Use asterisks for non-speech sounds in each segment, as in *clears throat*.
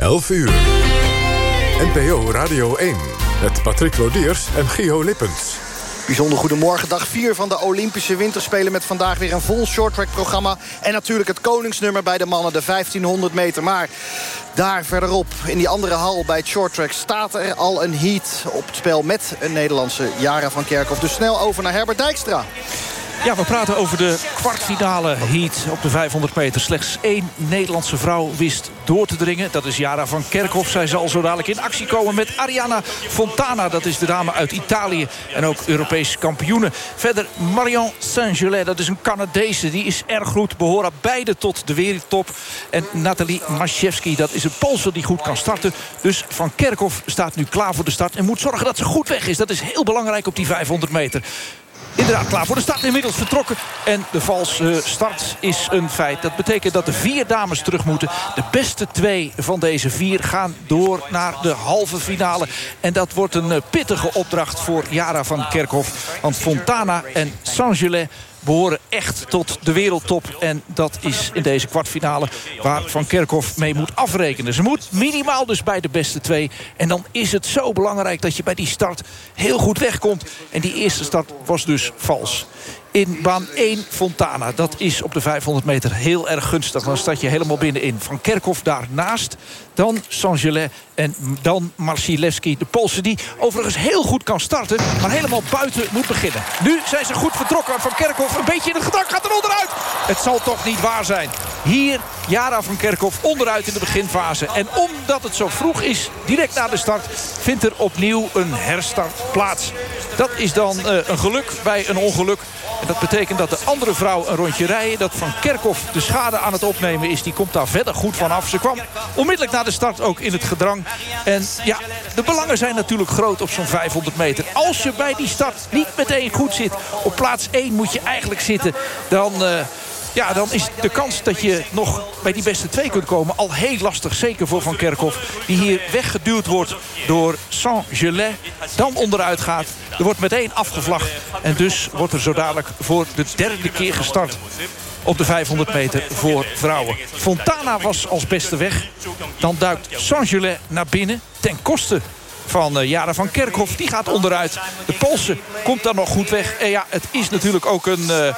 11 uur. NPO Radio 1 met Patrick Lodiers en Gio Lippens. Bijzonder goedemorgen, dag 4 van de Olympische Winterspelen... met vandaag weer een vol shorttrack-programma. En natuurlijk het koningsnummer bij de mannen, de 1500 meter. Maar daar verderop, in die andere hal bij het shorttrack... staat er al een heat op het spel met een Nederlandse Jara van Kerkhoff. Dus snel over naar Herbert Dijkstra. Ja, we praten over de kwartfinale heat op de 500 meter. Slechts één Nederlandse vrouw wist door te dringen. Dat is Jara van Kerkhoff. Zij zal zo dadelijk in actie komen met Ariana Fontana. Dat is de dame uit Italië en ook Europees kampioene. Verder Marion Saint-Gelais, dat is een Canadese. Die is erg goed, behoren beide tot de wereldtop. En Nathalie Maszewski, dat is een Poolse die goed kan starten. Dus Van Kerkhoff staat nu klaar voor de start... en moet zorgen dat ze goed weg is. Dat is heel belangrijk op die 500 meter. Inderdaad, klaar voor de start. Inmiddels vertrokken. En de valse start is een feit. Dat betekent dat de vier dames terug moeten. De beste twee van deze vier gaan door naar de halve finale. En dat wordt een eh, pittige opdracht voor Jara van Kerkhoff. Want Fontana en Saint-Gelais behoren echt tot de wereldtop. En dat is in deze kwartfinale waar Van Kerkhoff mee moet afrekenen. Ze moet minimaal dus bij de beste twee. En dan is het zo belangrijk dat je bij die start heel goed wegkomt. En die eerste start was dus vals in baan 1 Fontana. Dat is op de 500 meter heel erg gunstig. Dan staat je helemaal binnenin. Van Kerkhoff daarnaast. Dan Saint-Gelais en dan Marcilewski, de Poolse die overigens heel goed kan starten... maar helemaal buiten moet beginnen. Nu zijn ze goed vertrokken. Van Kerkhoff een beetje in het gedrag gaat er onderuit. Het zal toch niet waar zijn. Hier Jara van Kerkhoff onderuit in de beginfase. En omdat het zo vroeg is, direct na de start... vindt er opnieuw een herstart plaats. Dat is dan uh, een geluk bij een ongeluk. Dat betekent dat de andere vrouw een rondje rijden. Dat Van Kerkhoff de schade aan het opnemen is. Die komt daar verder goed vanaf. Ze kwam onmiddellijk na de start ook in het gedrang. En ja, de belangen zijn natuurlijk groot op zo'n 500 meter. Als je bij die start niet meteen goed zit. Op plaats 1 moet je eigenlijk zitten. Dan... Uh, ja, dan is de kans dat je nog bij die beste twee kunt komen... al heel lastig, zeker voor Van Kerkhoff. Die hier weggeduwd wordt door Saint-Gelais. Dan onderuit gaat. Er wordt meteen afgevlacht. En dus wordt er zo dadelijk voor de derde keer gestart op de 500 meter voor vrouwen. Fontana was als beste weg. Dan duikt Saint-Gelais naar binnen ten koste van uh, Jara van Kerkhoff. Die gaat onderuit. De Poolse komt daar nog goed weg. En ja, het is natuurlijk ook een...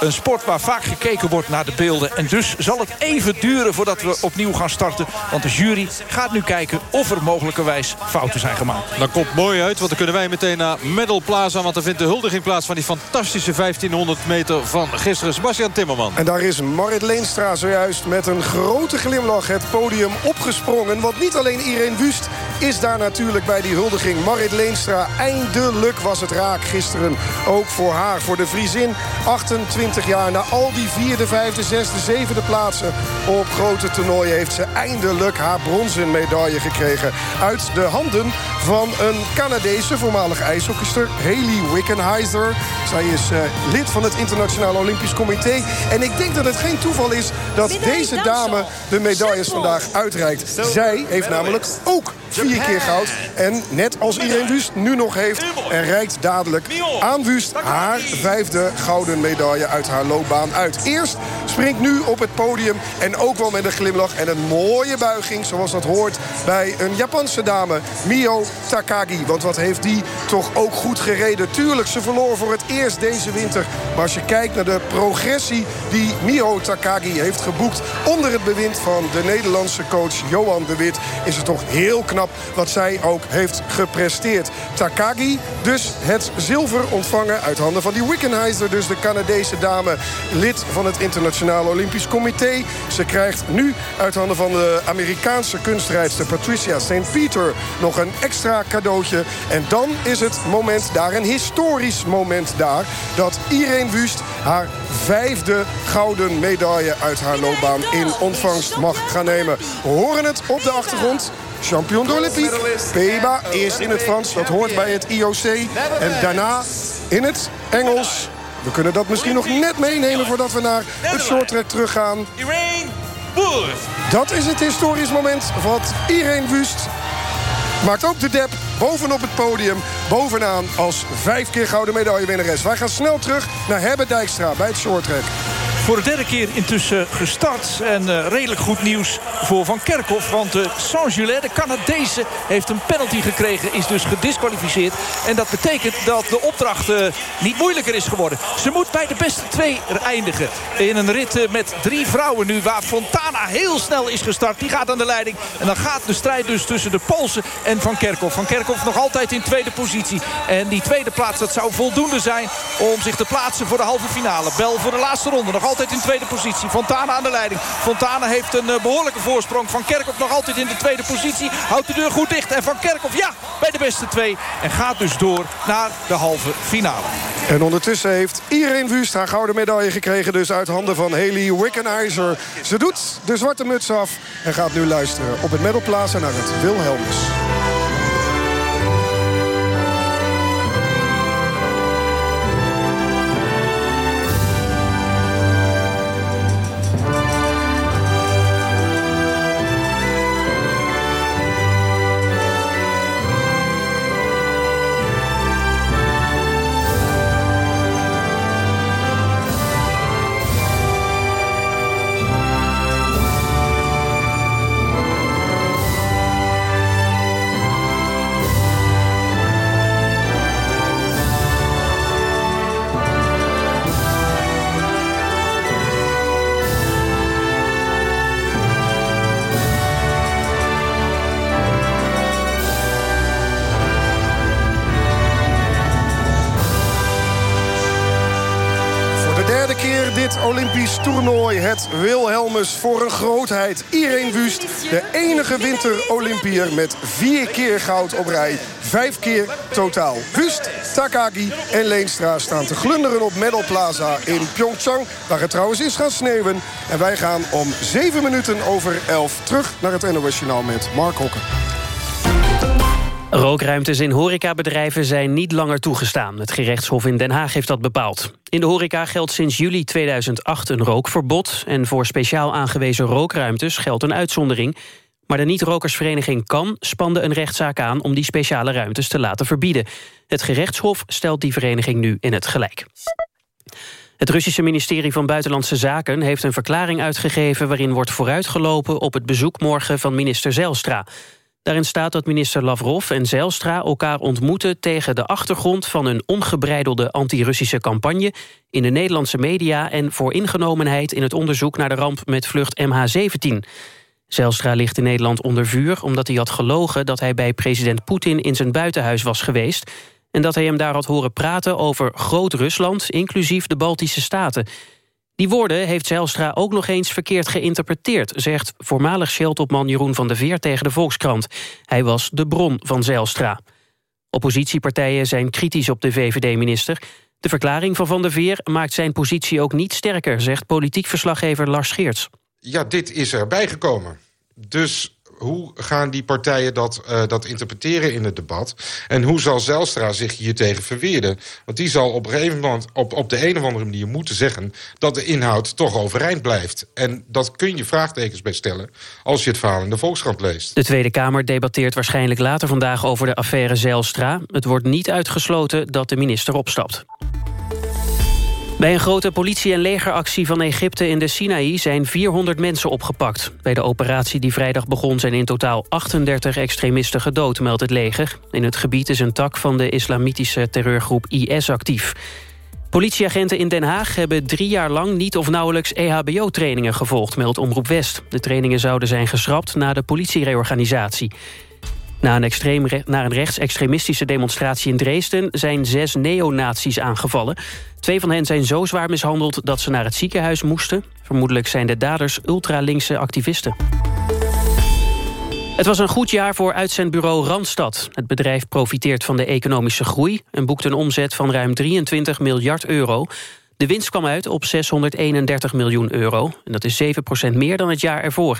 Een sport waar vaak gekeken wordt naar de beelden. En dus zal het even duren voordat we opnieuw gaan starten. Want de jury gaat nu kijken of er mogelijkerwijs fouten zijn gemaakt. Dat komt mooi uit, want dan kunnen wij meteen naar Medal Plaza. Want er vindt de huldiging plaats van die fantastische 1500 meter van gisteren. Sebastian Timmerman. En daar is Marit Leenstra zojuist met een grote glimlach het podium opgesprongen. Want niet alleen Irene Wust is daar natuurlijk bij die huldiging. Marit Leenstra, eindelijk was het raak gisteren. Ook voor haar, voor de Vriesin. 28 20 jaar. Na al die vierde, vijfde, zesde, zevende plaatsen op grote toernooien... heeft ze eindelijk haar bronzen medaille gekregen. Uit de handen van een Canadese voormalig ijshockeyster, Haley Wickenheiser. Zij is uh, lid van het Internationaal Olympisch Comité. En ik denk dat het geen toeval is dat deze dame de medailles vandaag uitreikt. Zij heeft namelijk ook vier keer goud. En net als Irene Wust nu nog heeft... en reikt dadelijk aan Wust haar vijfde gouden medaille uit haar loopbaan uit. Eerst springt nu op het podium en ook wel met een glimlach en een mooie buiging... zoals dat hoort bij een Japanse dame, Mio Takagi. Want wat heeft die toch ook goed gereden. Tuurlijk, ze verloor voor het eerst deze winter. Maar als je kijkt naar de progressie die Mio Takagi heeft geboekt... onder het bewind van de Nederlandse coach Johan de Wit... is het toch heel knap wat zij ook heeft gepresteerd. Takagi dus het zilver ontvangen uit handen van die Wickenheiser... dus de Canadese dame, lid van het Internationaal Olympisch Comité. Ze krijgt nu uit handen van de Amerikaanse kunstrijdster Patricia St. Peter... nog een extra cadeautje. En dan is het moment daar, een historisch moment daar... dat Irene Wust haar vijfde gouden medaille uit haar loopbaan in ontvangst mag gaan nemen. We horen het op de achtergrond. Champion d'Olympique. Peba eerst in het Frans, dat hoort bij het IOC. En daarna in het Engels. We kunnen dat misschien nog net meenemen voordat we naar het shorttrack teruggaan. Dat is het historisch moment wat Irene Wust maakt ook de dep bovenop het podium. Bovenaan als vijf keer gouden medaillewinnares. Wij gaan snel terug naar Herbert Dijkstra bij het shorttrack. Voor de derde keer intussen gestart. En uh, redelijk goed nieuws voor Van Kerkhoff. Want uh, Saint-Gilles, de Canadese, heeft een penalty gekregen. Is dus gedisqualificeerd. En dat betekent dat de opdracht uh, niet moeilijker is geworden. Ze moet bij de beste twee eindigen. In een rit met drie vrouwen nu. Waar Fontana heel snel is gestart. Die gaat aan de leiding. En dan gaat de strijd dus tussen de Poolse en Van Kerkhoff. Van Kerkhoff nog altijd in tweede positie. En die tweede plaats, dat zou voldoende zijn om zich te plaatsen voor de halve finale. Bel voor de laatste ronde. Nog altijd in tweede positie. Fontana aan de leiding. Fontana heeft een uh, behoorlijke voorsprong. Van Kerkhoff nog altijd in de tweede positie. Houdt de deur goed dicht. En Van Kerkhoff, ja, bij de beste twee. En gaat dus door naar de halve finale. En ondertussen heeft Irene Wust haar gouden medaille gekregen. Dus uit handen van Haley Wickenheiser. Ze doet de zwarte muts af en gaat nu luisteren op het Medal Plaza naar het Wilhelmus. Wilhelmus voor een grootheid. Irene Wust, de enige winter-Olympiër met vier keer goud op rij. Vijf keer totaal. Wust, Takagi en Leenstra staan te glunderen op Medal Plaza in Pyeongchang. Waar het trouwens is gaan sneeuwen. En wij gaan om zeven minuten over elf terug naar het NOS met Mark Hokken. Rookruimtes in horecabedrijven zijn niet langer toegestaan. Het gerechtshof in Den Haag heeft dat bepaald. In de horeca geldt sinds juli 2008 een rookverbod... en voor speciaal aangewezen rookruimtes geldt een uitzondering. Maar de niet-rokersvereniging KAN spande een rechtszaak aan... om die speciale ruimtes te laten verbieden. Het gerechtshof stelt die vereniging nu in het gelijk. Het Russische ministerie van Buitenlandse Zaken heeft een verklaring uitgegeven... waarin wordt vooruitgelopen op het bezoek morgen van minister Zelstra... Daarin staat dat minister Lavrov en Zijlstra elkaar ontmoeten... tegen de achtergrond van een ongebreidelde anti-Russische campagne... in de Nederlandse media en voor ingenomenheid... in het onderzoek naar de ramp met vlucht MH17. Zijlstra ligt in Nederland onder vuur omdat hij had gelogen... dat hij bij president Poetin in zijn buitenhuis was geweest... en dat hij hem daar had horen praten over Groot-Rusland... inclusief de Baltische Staten... Die woorden heeft Zijlstra ook nog eens verkeerd geïnterpreteerd... zegt voormalig Shell-topman Jeroen van der Veer tegen de Volkskrant. Hij was de bron van Zijlstra. Oppositiepartijen zijn kritisch op de VVD-minister. De verklaring van Van der Veer maakt zijn positie ook niet sterker... zegt politiek verslaggever Lars Geerts. Ja, dit is erbij gekomen. Dus hoe gaan die partijen dat, uh, dat interpreteren in het debat? En hoe zal Zelstra zich hier tegen verweerden? Want die zal op een gegeven moment op, op de een of andere manier moeten zeggen... dat de inhoud toch overeind blijft. En dat kun je vraagtekens bij stellen als je het verhaal in de Volkskrant leest. De Tweede Kamer debatteert waarschijnlijk later vandaag over de affaire Zelstra. Het wordt niet uitgesloten dat de minister opstapt. Bij een grote politie- en legeractie van Egypte in de Sinaï zijn 400 mensen opgepakt. Bij de operatie die vrijdag begon zijn in totaal 38 extremisten gedood, meldt het leger. In het gebied is een tak van de islamitische terreurgroep IS actief. Politieagenten in Den Haag hebben drie jaar lang niet of nauwelijks EHBO-trainingen gevolgd, meldt Omroep West. De trainingen zouden zijn geschrapt na de politiereorganisatie. Na een, extreem, na een rechtsextremistische demonstratie in Dresden... zijn zes neonazies aangevallen. Twee van hen zijn zo zwaar mishandeld dat ze naar het ziekenhuis moesten. Vermoedelijk zijn de daders ultralinkse activisten. Het was een goed jaar voor uitzendbureau Randstad. Het bedrijf profiteert van de economische groei... en boekt een omzet van ruim 23 miljard euro. De winst kwam uit op 631 miljoen euro. En dat is 7% meer dan het jaar ervoor.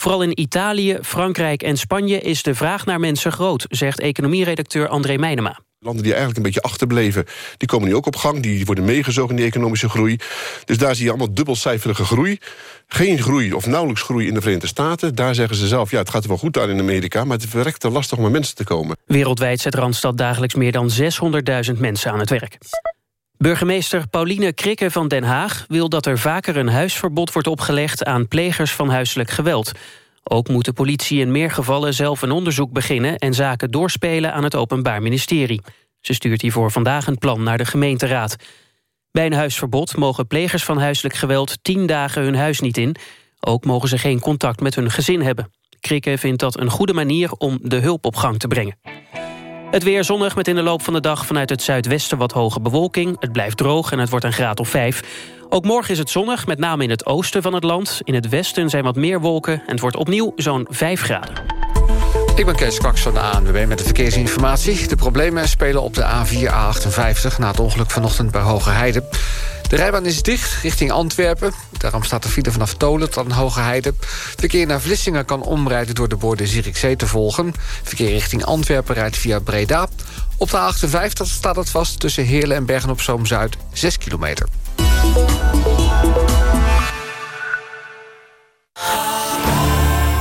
Vooral in Italië, Frankrijk en Spanje is de vraag naar mensen groot... zegt economieredacteur André Meijnema. Landen die eigenlijk een beetje achterbleven, die komen nu ook op gang. Die worden meegezogen in die economische groei. Dus daar zie je allemaal dubbelcijferige groei. Geen groei of nauwelijks groei in de Verenigde Staten. Daar zeggen ze zelf, ja, het gaat wel goed daar in Amerika... maar het is verrekt lastig om aan mensen te komen. Wereldwijd zet Randstad dagelijks meer dan 600.000 mensen aan het werk. Burgemeester Pauline Krikke van Den Haag wil dat er vaker een huisverbod wordt opgelegd aan plegers van huiselijk geweld. Ook moet de politie in meer gevallen zelf een onderzoek beginnen en zaken doorspelen aan het Openbaar Ministerie. Ze stuurt hiervoor vandaag een plan naar de gemeenteraad. Bij een huisverbod mogen plegers van huiselijk geweld tien dagen hun huis niet in. Ook mogen ze geen contact met hun gezin hebben. Krikke vindt dat een goede manier om de hulp op gang te brengen. Het weer zonnig met in de loop van de dag vanuit het zuidwesten wat hoge bewolking. Het blijft droog en het wordt een graad of 5. Ook morgen is het zonnig, met name in het oosten van het land. In het westen zijn wat meer wolken en het wordt opnieuw zo'n 5 graden. Ik ben Kees Kwaks van de ANWB met de verkeersinformatie. De problemen spelen op de A4-A58 na het ongeluk vanochtend bij Hoge Heide. De rijbaan is dicht richting Antwerpen. Daarom staat de file vanaf Tolen tot Hoge Heide. Verkeer naar Vlissingen kan omrijden door de borden Zierikzee te volgen. Verkeer richting Antwerpen rijdt via Breda. Op de A58 staat het vast tussen Heerlen en Bergen-op-Zoom-Zuid 6 kilometer.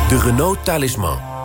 De Renault Talisman.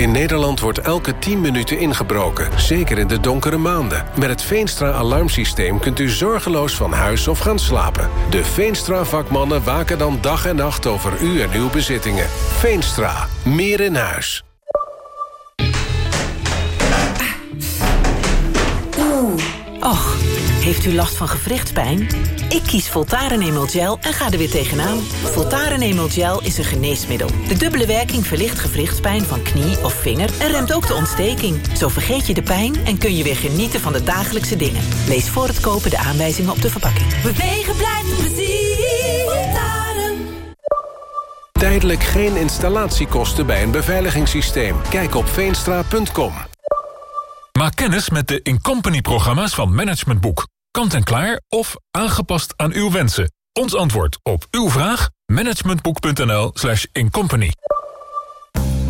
In Nederland wordt elke 10 minuten ingebroken, zeker in de donkere maanden. Met het Veenstra-alarmsysteem kunt u zorgeloos van huis of gaan slapen. De Veenstra-vakmannen waken dan dag en nacht over u en uw bezittingen. Veenstra, meer in huis. Oeh, och, heeft u last van gewrichtspijn? Ik kies Voltaren Emel Gel en ga er weer tegenaan. Voltaren Emel Gel is een geneesmiddel. De dubbele werking verlicht gewrichtspijn van knie of vinger... en remt ook de ontsteking. Zo vergeet je de pijn en kun je weer genieten van de dagelijkse dingen. Lees voor het kopen de aanwijzingen op de verpakking. Bewegen blijft plezier. Voltaren. Tijdelijk geen installatiekosten bij een beveiligingssysteem. Kijk op veenstra.com. Maak kennis met de Incompany-programma's van Management Boek. Kant-en-klaar of aangepast aan uw wensen. Ons antwoord op uw vraag? managementboek.nl slash incompany.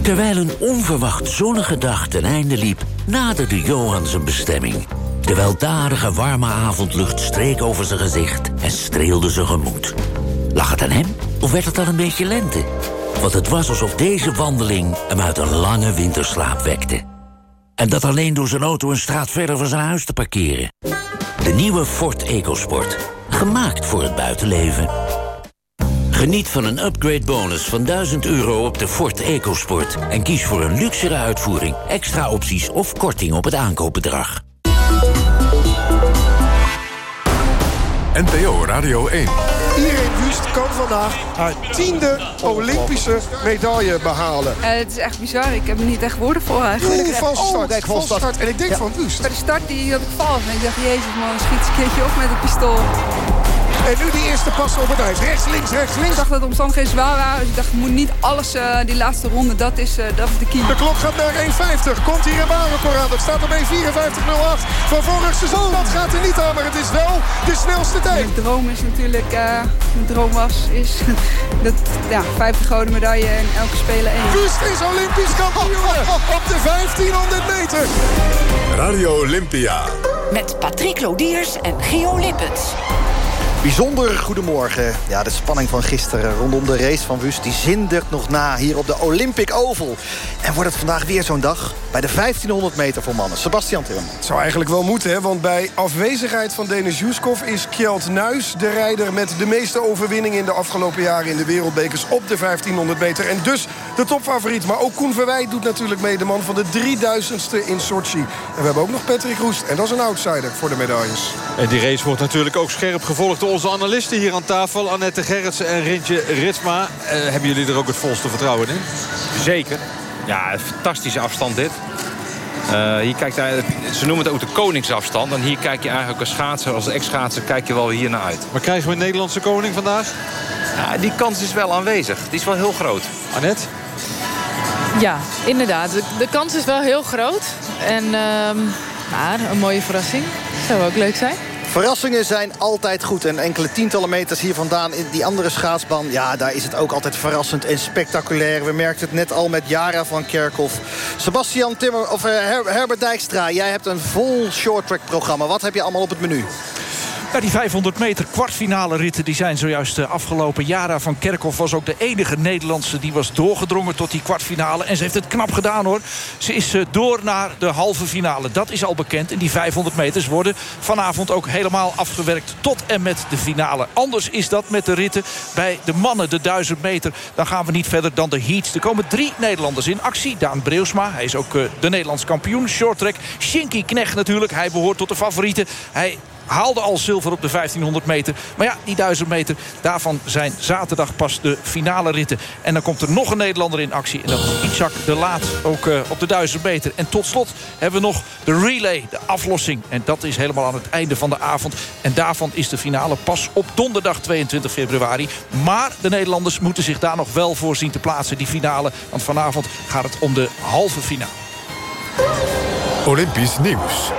Terwijl een onverwacht zonnige dag ten einde liep... naderde Johan zijn bestemming. De weldadige warme avondlucht streek over zijn gezicht... en streelde zijn gemoed. Lag het aan hem of werd het al een beetje lente? Want het was alsof deze wandeling hem uit een lange winterslaap wekte. En dat alleen door zijn auto een straat verder van zijn huis te parkeren. De nieuwe Ford EcoSport. Gemaakt voor het buitenleven. Geniet van een upgrade bonus van 1000 euro op de Ford EcoSport. En kies voor een luxere uitvoering, extra opties of korting op het aankoopbedrag. NPO Radio 1. Irene Wust kan vandaag haar tiende Olympische medaille behalen. Uh, het is echt bizar. Ik heb er niet echt woorden voor eigenlijk. Oeh, valse start. Oh, valse start. En ik denk ja. van Wust. Bij de start die had ik vals. En ik dacht, jezus man, schiet een keertje op met het pistool. En nu die eerste pas op het ijs. Rechts, links, rechts, links. Ik dacht dat de omstandigheden zwaar waren. Dus ik dacht, ik moet niet alles, uh, die laatste ronde, dat is, uh, dat is de key. De klok gaat naar 1.50. Komt hier een baanrecord aan. Dat staat op 1.54.08 van vorig seizoen. Dat gaat er niet aan, maar het is wel de snelste tijd. Mijn droom is natuurlijk, uh, mijn droom was, is *laughs* dat, ja, vijfde gouden medaille en elke speler één. Wust is Olympisch kampioen op de 1500 meter. Radio Olympia. Met Patrick Lodiers en Gio Lippens. Bijzonder goedemorgen. Ja, de spanning van gisteren rondom de race van Wust... die zindert nog na hier op de Olympic Oval. En wordt het vandaag weer zo'n dag bij de 1500 meter voor mannen. Sebastian Timmerman. Het zou eigenlijk wel moeten, hè? want bij afwezigheid van Denis Juskov... is Kjeld Nuis de rijder met de meeste overwinningen... in de afgelopen jaren in de wereldbekers op de 1500 meter. En dus de topfavoriet. Maar ook Koen Verwij doet natuurlijk mee, de man van de 3000ste in Sochi. En we hebben ook nog Patrick Roest. En dat is een outsider voor de medailles. En die race wordt natuurlijk ook scherp gevolgd door onze analisten hier aan tafel. Annette Gerritsen en Rintje Ritsma. Uh, hebben jullie er ook het volste vertrouwen in? Zeker. Ja, een fantastische afstand dit. Uh, hier kijkt hij, ze noemen het ook de koningsafstand. En hier kijk je eigenlijk als schaatser, als ex-schaatser, kijk je wel hier naar uit. Maar krijgen we een Nederlandse koning vandaag? Ja, die kans is wel aanwezig. Die is wel heel groot. Annette? Ja, inderdaad. De, de kans is wel heel groot. En uh, maar een mooie verrassing. Zou ook leuk zijn. Verrassingen zijn altijd goed. En enkele tientallen meters hier vandaan in die andere schaatsbaan... ja, daar is het ook altijd verrassend en spectaculair. We merkten het net al met Jara van Kerkhoff. Sebastian Timmer, of, uh, Herbert Dijkstra, jij hebt een vol shorttrack programma. Wat heb je allemaal op het menu? Die 500 meter kwartfinale ritten die zijn zojuist uh, afgelopen. Jara van Kerkhoff was ook de enige Nederlandse die was doorgedrongen tot die kwartfinale. En ze heeft het knap gedaan hoor. Ze is uh, door naar de halve finale. Dat is al bekend. En die 500 meters worden vanavond ook helemaal afgewerkt tot en met de finale. Anders is dat met de ritten bij de mannen, de 1000 meter. Dan gaan we niet verder dan de heats. Er komen drie Nederlanders in actie. Daan Breusma, hij is ook uh, de Nederlands kampioen. Shorttrack. Shinky Knecht natuurlijk. Hij behoort tot de favorieten. Hij haalde al zilver op de 1500 meter. Maar ja, die 1000 meter, daarvan zijn zaterdag pas de finale ritten. En dan komt er nog een Nederlander in actie. En dat is Isaac de Laat, ook uh, op de 1000 meter. En tot slot hebben we nog de relay, de aflossing. En dat is helemaal aan het einde van de avond. En daarvan is de finale pas op donderdag 22 februari. Maar de Nederlanders moeten zich daar nog wel voor zien te plaatsen, die finale. Want vanavond gaat het om de halve finale. Olympisch nieuws.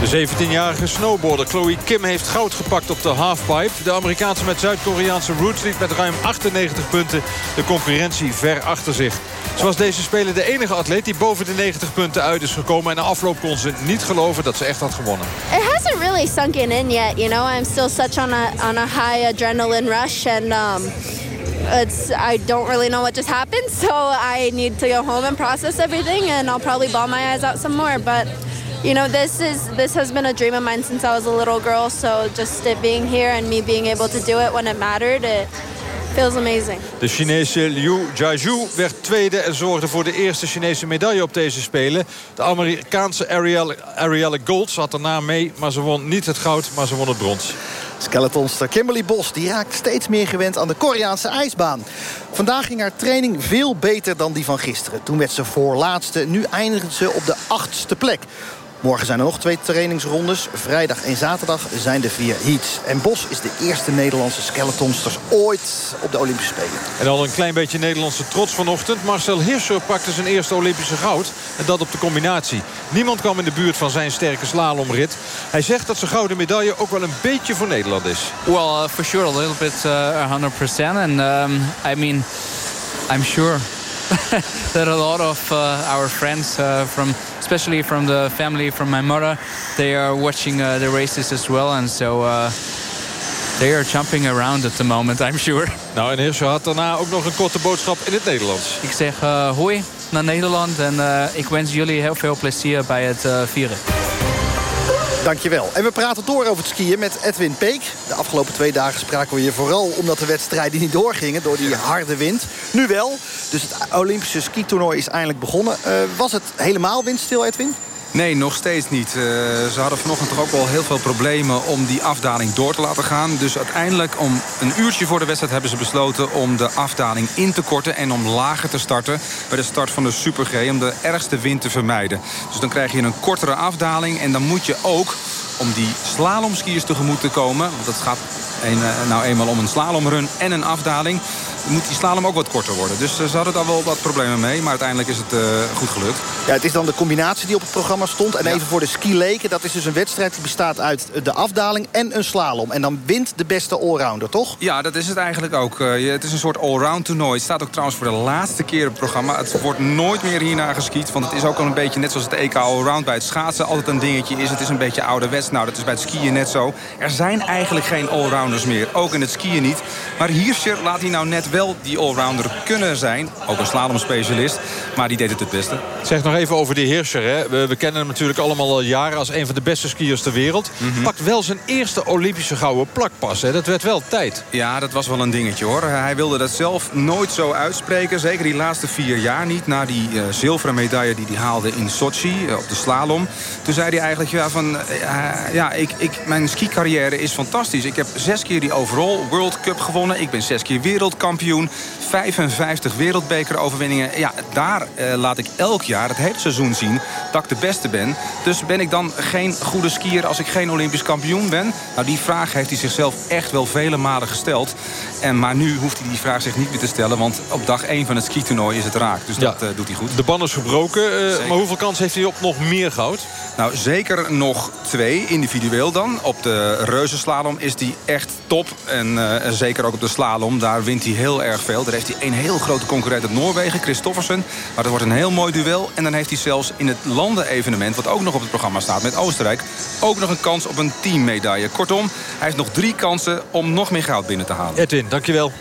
De 17-jarige snowboarder Chloe Kim heeft goud gepakt op de halfpipe. De Amerikaanse met Zuid-Koreaanse roots liet met ruim 98 punten de concurrentie ver achter zich. Ze was deze speler de enige atleet die boven de 90 punten uit is gekomen. En na afloop kon ze niet geloven dat ze echt had gewonnen. It hasn't really sunken in yet, you know. I'm still such on a, on a high adrenaline rush and... Um... It's I don't really know what just happened, *laughs* so I need to go home and process everything, and I'll probably bawl my eyes out some more. But you know, this is this has been a dream of mine since I was a little girl. So just it being here and me being able to do it when it mattered, it feels amazing. De Chinese Liu Jiaju werd tweede en zorgde voor de eerste Chinese medaille op deze Spelen. De Amerikaanse Arielle, Arielle Gold zat erna mee, maar ze won niet het goud, maar ze won het brons. Skeletonster Kimberly Bos die raakt steeds meer gewend aan de Koreaanse ijsbaan. Vandaag ging haar training veel beter dan die van gisteren. Toen werd ze voorlaatste, nu eindigde ze op de achtste plek. Morgen zijn er nog twee trainingsrondes. Vrijdag en zaterdag zijn de vier heats. En Bos is de eerste Nederlandse skeletonsters ooit op de Olympische Spelen. En al een klein beetje Nederlandse trots vanochtend. Marcel Hirscher pakte zijn eerste Olympische goud. En dat op de combinatie. Niemand kwam in de buurt van zijn sterke slalomrit. Hij zegt dat zijn gouden medaille ook wel een beetje voor Nederland is. Well, uh, for sure, a little bit uh, 100%. And um, I mean, I'm sure *laughs* that a lot of uh, our friends uh, from especially from the family from my mother they are watching uh, the races as well and so uh, they are jumping around at the moment I'm sure. *laughs* Nou en Hirscher had daarna ook nog een korte boodschap in het Nederlands. Ik zeg uh, hoi naar Nederland en uh, ik wens jullie heel veel plezier bij het vieren. Dankjewel. En we praten door over het skiën met Edwin Peek. De afgelopen twee dagen spraken we hier vooral omdat de wedstrijden niet doorgingen... door die harde wind. Nu wel. Dus het Olympische skitoernooi is eindelijk begonnen. Uh, was het helemaal windstil, Edwin? Nee, nog steeds niet. Uh, ze hadden vanochtend toch ook wel heel veel problemen om die afdaling door te laten gaan. Dus uiteindelijk om een uurtje voor de wedstrijd hebben ze besloten om de afdaling in te korten en om lager te starten bij de start van de Super G om de ergste wind te vermijden. Dus dan krijg je een kortere afdaling en dan moet je ook om die slalomskiers tegemoet te komen. Want dat gaat een, nou eenmaal om een slalomrun en een afdaling moet die slalom ook wat korter worden. Dus ze hadden daar wel wat problemen mee. Maar uiteindelijk is het uh, goed gelukt. Ja, het is dan de combinatie die op het programma stond. En ja. even voor de ski leken. Dat is dus een wedstrijd die bestaat uit de afdaling en een slalom. En dan wint de beste allrounder, toch? Ja, dat is het eigenlijk ook. Uh, het is een soort allround toernooi. Het staat ook trouwens voor de laatste keer op het programma. Het wordt nooit meer hierna geskiet. Want het is ook al een beetje net zoals het EK allround bij het schaatsen. Altijd een dingetje is. Het is een beetje ouderwets. Nou, dat is bij het skiën net zo. Er zijn eigenlijk geen allrounders meer. Ook in het skiën niet. Maar Hirscher laat hij nou net wel die allrounder kunnen zijn. Ook een slalomspecialist, maar die deed het het beste. Zeg nog even over die Hirscher. Hè. We, we, kennen hem natuurlijk allemaal al jaren als een van de beste skiers ter wereld. Mm -hmm. Pakt wel zijn eerste Olympische gouden plak pas. Hè. Dat werd wel tijd. Ja, dat was wel een dingetje hoor. Hij wilde dat zelf nooit zo uitspreken. Zeker die laatste vier jaar niet. Na die uh, zilveren medaille die hij haalde in Sochi uh, op de slalom. Toen zei hij eigenlijk ja, van... Uh, ja, ik, ik, mijn skicarrière is fantastisch. Ik heb zes keer die overall World Cup gewonnen. Ik ben zes keer wereldkampioen kampioen. 55 wereldbekeroverwinningen. Ja, daar eh, laat ik elk jaar het hele seizoen zien dat ik de beste ben. Dus ben ik dan geen goede skier als ik geen Olympisch kampioen ben? Nou, die vraag heeft hij zichzelf echt wel vele malen gesteld. En, maar nu hoeft hij die vraag zich niet meer te stellen... want op dag 1 van het skitoernooi is het raak. Dus dat eh, doet hij goed. De ban is verbroken. eh, maar hoeveel kans heeft hij op nog meer goud? Nou, zeker nog twee, individueel dan. Op de reuzenslalom is hij echt top. En zeker ook op de slalom, daar wint hij heel erg veel. Daar heeft hij een heel grote concurrent uit Noorwegen, Christoffersen. Maar dat wordt een heel mooi duel. En dan heeft hij zelfs in het landenevenement, wat ook nog op het programma staat met Oostenrijk... ook nog een kans op een teammedaille. Kortom, hij heeft nog drie kansen om nog meer goud binnen te halen. Edwin, dankjewel.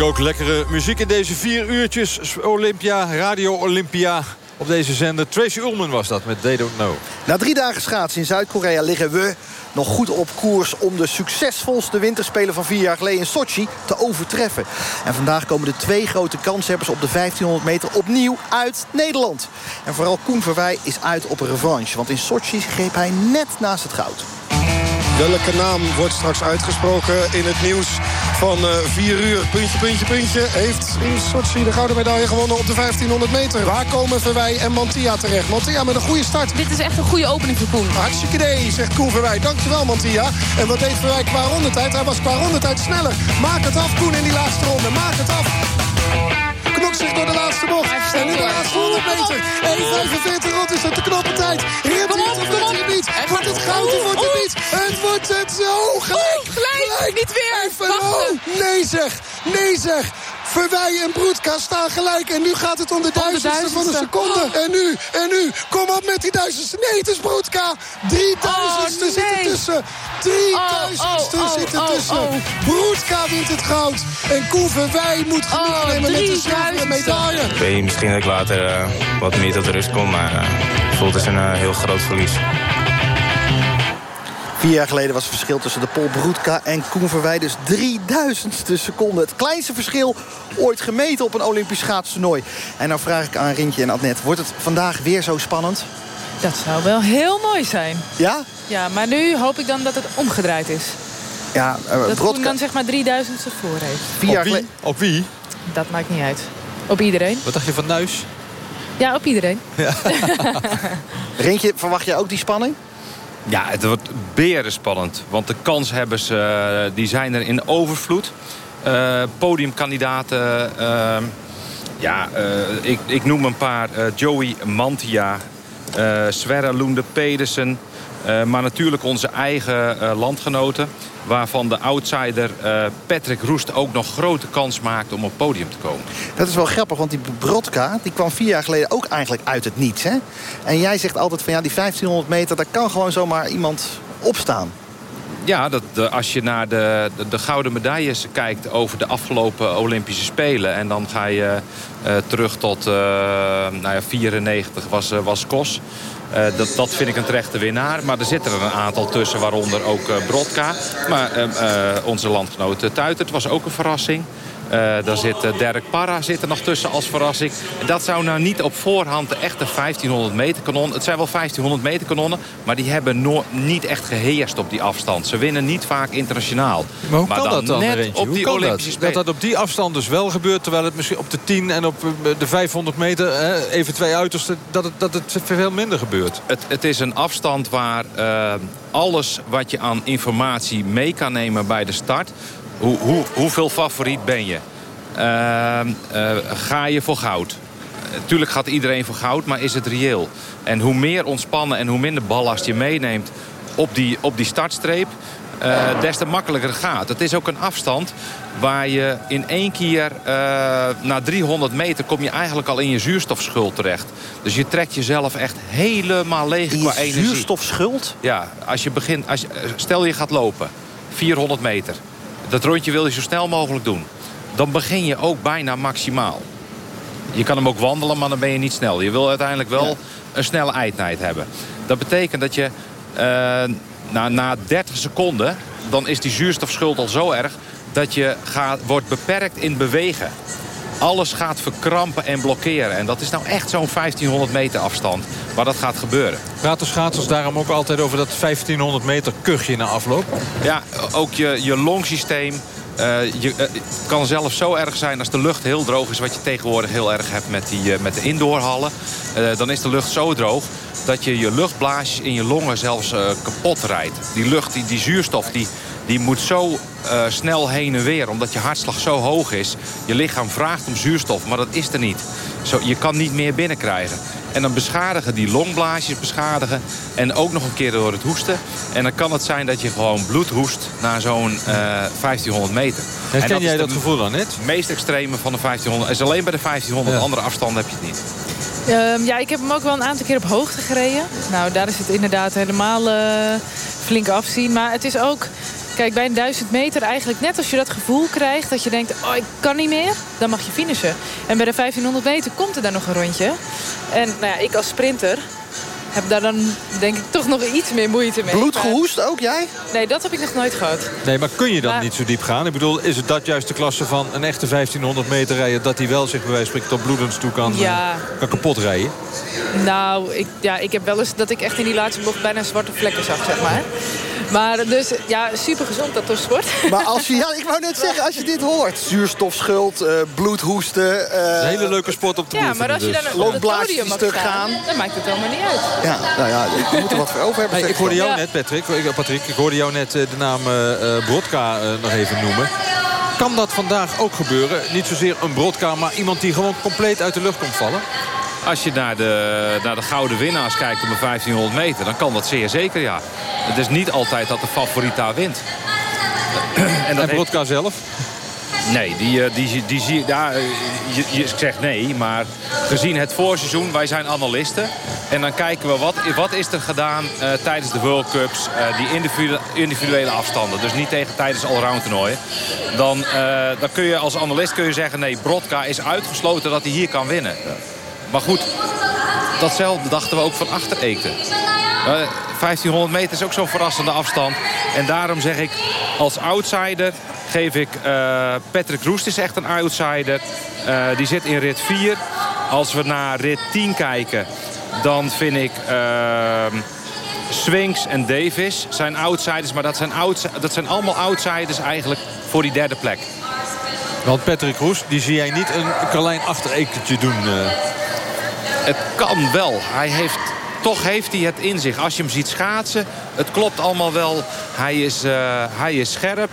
Ook lekkere muziek in deze vier uurtjes. Olympia, Radio Olympia. Op deze zender. Tracy Ullman was dat met They Don't Know. Na drie dagen schaatsen in Zuid-Korea liggen we nog goed op koers... om de succesvolste winterspelen van vier jaar geleden in Sochi te overtreffen. En vandaag komen de twee grote kanshebbers op de 1500 meter opnieuw uit Nederland. En vooral Koen Verwij is uit op revanche. Want in Sochi greep hij net naast het goud. Welke naam wordt straks uitgesproken in het nieuws van 4 uur? Puntje, puntje, puntje. Heeft in Sochi de gouden medaille gewonnen op de 1500 meter. Waar komen Verwij en Mantia terecht? Mantia met een goede start. Dit is echt een goede opening voor Koen. Hartstikke idee, zegt Koen Verwij. Dankjewel, Mantia. En wat deed Verwij qua rondetijd? Hij was qua rondetijd sneller. Maak het af, Koen, in die laatste ronde. Maak het af. Knokt zich door de laatste bocht. En nu de laatste 100 meter. 1.45 rond is het de knoppentijd. Remt hij het of hij niet? Wordt het goud of wordt het niet? Het wordt het zo gelijk. gelijk, niet weer. Even, oh, nee zeg, nee zeg. Verwij en Broedka staan gelijk. En nu gaat het om de duizendste van de seconde. En nu, en nu, kom op met die duizendste. Nee, het is Broedka. Drie duizendste Oh, zit er nee. tussen. Drie Oh, duizendste oh, oh, zit er oh, tussen. oh. Broedka wint het goud. En Koen Verwij moet genoeg Oh, nemen met de zilveren medaille. Ik weet misschien dat ik later eh, wat meer tot rust kom, maar eh, het voelt als een eh, heel groot verlies. Vier jaar geleden was het verschil tussen de Pol Broedka en Koen Verwij. Dus 3000ste seconde. Het kleinste verschil ooit gemeten op een Olympisch schaatstoernooi. En nou vraag ik aan Rintje en Adnet. Wordt het vandaag weer zo spannend? Dat zou wel heel mooi zijn. Ja? Ja, maar nu hoop ik dan dat het omgedraaid is. Ja, eh, Dat Koen dan zeg maar 3000ste voor heeft. Vier jaar geleden... Op wie? Dat maakt niet uit. Op iedereen. Wat dacht je van Nuis? Ja, op iedereen. *laughs* Rintje, verwacht jij ook die spanning? Ja, het wordt beren spannend. Want de kanshebbers eh, die zijn er in overvloed. Eh, podiumkandidaten. eh, ja, eh, ik, ik noem een paar. Joey Mantia. Sverre Loende Pedersen. Eh, maar natuurlijk onze eigen eh, landgenoten. Waarvan de outsider eh, Patrick Roest ook nog grote kans maakt om op het podium te komen. Dat is wel grappig, want die Brodka die kwam vier jaar geleden ook eigenlijk uit het niets. Hè? En jij zegt altijd van ja, die 1500 meter, daar kan gewoon zomaar iemand opstaan. Ja, dat, de, als je naar de, de, de gouden medailles kijkt over de afgelopen Olympische Spelen... en dan ga je terug tot nou ja, 94 was, was Kos. Eh, dat, dat vind ik een terechte winnaar. Maar er zitten er een aantal tussen, waaronder ook eh, Brodka. Maar eh, onze landgenoot Tuitert was ook een verrassing. Eh, daar zit eh, Dirk Parra zit er nog tussen als verrassing. Dat zou nou niet op voorhand de echte 1500 meter kanon... Het zijn wel 1500 meter kanonnen, maar die hebben no- niet echt geheerst op die afstand. Ze winnen niet vaak internationaal. Maar hoe kan dat dan, net Rentje? op Hoe die kan Olympische dat? Dat op die afstand dus wel gebeurt... terwijl het misschien op de 10 en op eh, de 500 meter... Hè, even twee uitersten, dat het, dat het veel minder gebeurt. Het, het is een afstand waar eh, alles wat je aan informatie mee kan nemen bij de start... Hoe, hoe, hoeveel favoriet ben je? Eh, eh, ga je voor goud? Natuurlijk gaat iedereen voor goud, maar is het reëel? En hoe meer ontspannen en hoe minder ballast je meeneemt op die, op die startstreep... eh, des te makkelijker gaat. Het is ook een afstand waar je in één keer eh, na 300 meter... kom je eigenlijk al in je zuurstofschuld terecht. Dus je trekt jezelf echt helemaal leeg qua energie. zuurstofschuld? Ja, als je begint, als je, eh, stel je gaat lopen, 400 meter. Dat rondje wil je zo snel mogelijk doen. Dan begin je ook bijna maximaal. Je kan hem ook wandelen, maar dan ben je niet snel. Je wil uiteindelijk wel een snelle eindtijd hebben. Dat betekent dat je eh, na, na 30 seconden... dan is die zuurstofschuld al zo erg... dat je gaat, wordt beperkt in bewegen. Alles gaat verkrampen en blokkeren. En dat is nou echt zo'n 1500 meter afstand waar dat gaat gebeuren. Praten schaatsers daarom ook altijd over dat 1500 meter kuchje na afloop? Ja, ook je, je longsysteem. eh, je, eh, het kan zelfs zo erg zijn als de lucht heel droog is... wat je tegenwoordig heel erg hebt met, die, eh, met de indoorhallen. Eh, dan is de lucht zo droog dat je je luchtblaasjes in je longen zelfs eh, kapot rijdt. Die lucht, die, die zuurstof, die, die moet zo eh, snel heen en weer... omdat je hartslag zo hoog is. Je lichaam vraagt om zuurstof, maar dat is er niet. Zo, je kan niet meer binnenkrijgen. En dan beschadigen die longblaasjes beschadigen. En ook nog een keer door het hoesten. En dan kan het zijn dat je gewoon bloed hoest na zo'n eh 1500 meter. En Herken is jij de dat gevoel dan net? meest extreme van de 1500. is alleen bij de 1500. Ja. Andere afstanden heb je het niet. Ehm, ja, ik heb hem ook wel een aantal keer op hoogte gereden. Nou, daar is het inderdaad helemaal eh, flink afzien. Maar het is ook... Kijk, bij een 1000 meter eigenlijk net als je dat gevoel krijgt... dat je denkt, oh, ik kan niet meer, dan mag je finishen. En bij de 1500 meter komt er dan nog een rondje. En nou ja, ik als sprinter heb daar dan denk ik toch nog iets meer moeite mee. Bloed gehoest ook, jij? Nee, dat heb ik nog nooit gehad. Nee, maar kun je dan Maar- niet zo diep gaan? Ik bedoel, is het dat juist de klasse van een echte 1500 meter rijden... dat hij wel zich bij wijze van spreken tot bloedens toe kan, Ja. eh, kan kapot rijden? Nou, ik, ja, ik heb wel eens dat ik echt in die laatste bocht bijna zwarte vlekken zag, zeg maar. Maar dus, ja, super gezond dat topsport. Maar als je, ja, ik wou net zeggen, als je dit hoort. Zuurstofschuld, eh, bloedhoesten. eh, Een hele leuke sport om te Ja, maar als je dus. dan op het podium die mag stuk gaan. dan maakt het allemaal niet uit. Ja, nou ja, ik moet er wat voor over hebben. Hey, ik hoorde jou Ja. net, Patrick, ik- Patrick, ik hoorde jou net eh, de naam eh, eh, Brodka eh, nog even noemen. Kan dat vandaag ook gebeuren? Niet zozeer een Brodka, maar iemand die gewoon compleet uit de lucht komt vallen? Als je naar de, naar de gouden winnaars kijkt op de 1500 meter... dan kan dat zeer zeker, ja. Het is niet altijd dat de favoriet daar wint. En, dat Brodka zelf? Nee, die, eh, die, die, zie ja, eh, je, je zegt nee, maar gezien het voorseizoen, wij zijn analisten. En dan kijken we wat, wat is er gedaan eh, tijdens de World Cups, die individu- individuele afstanden. Dus niet tegen tijdens allround toernooien. Dan, dan kun je als analist kun je zeggen, nee, Brodka is uitgesloten dat hij hier kan winnen. Maar goed, datzelfde dachten we ook van achter Eken. Eh, 1500 meter is ook zo'n verrassende afstand. En daarom zeg ik, als outsider geef ik... eh, Patrick Roest is echt een outsider. Eh, die zit in rit 4. Als we naar rit 10 kijken, dan vind ik... ehm, Swings en Davis zijn outsiders. Maar dat zijn, outs dat zijn allemaal outsiders eigenlijk voor die derde plek. Want Patrick Roes, die zie jij niet een Carlijn achterekentje doen. eh. Het kan wel. Hij heeft, toch heeft hij het in zich. Als je hem ziet schaatsen, het klopt allemaal wel. Hij is, eh, hij is scherp.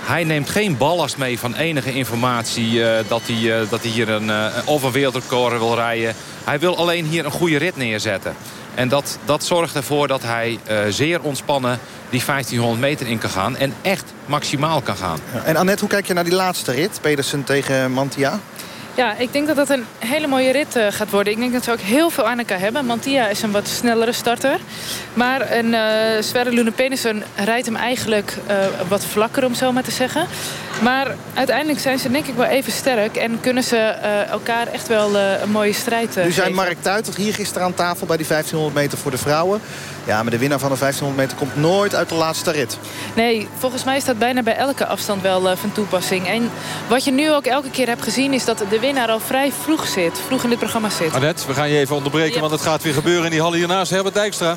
Hij neemt geen ballast mee van enige informatie eh, dat, hij, eh, dat hij hier een, of een wil rijden. Hij wil alleen hier een goede rit neerzetten. En dat, dat zorgt ervoor dat hij zeer ontspannen die 1500 meter in kan gaan. En echt maximaal kan gaan. En Annette, hoe kijk je naar die laatste rit? Pedersen tegen Mantia? Ja, ik denk dat dat een hele mooie rit eh, gaat worden. Ik denk dat ze ook heel veel elkaar hebben. Mantia is een wat snellere starter. Maar een eh Sverre Lune Pedersen rijdt hem eigenlijk eh, wat vlakker, om zo maar te zeggen. Maar uiteindelijk zijn ze denk ik wel even sterk. En kunnen ze eh, elkaar echt wel eh, een mooie strijd uh, Nu zijn Mark Tuitert hier gisteren aan tafel bij die 1500 meter voor de vrouwen. Ja, maar de winnaar van de 1500 meter komt nooit uit de laatste rit. Nee, volgens mij is dat bijna bij elke afstand wel eh, van toepassing. En wat je nu ook elke keer hebt gezien... is dat de winnaar al vrij vroeg zit. Vroeg in dit programma zit. Annette, we gaan je even onderbreken, want het gaat weer gebeuren in die hal hiernaast. Herbert Dijkstra.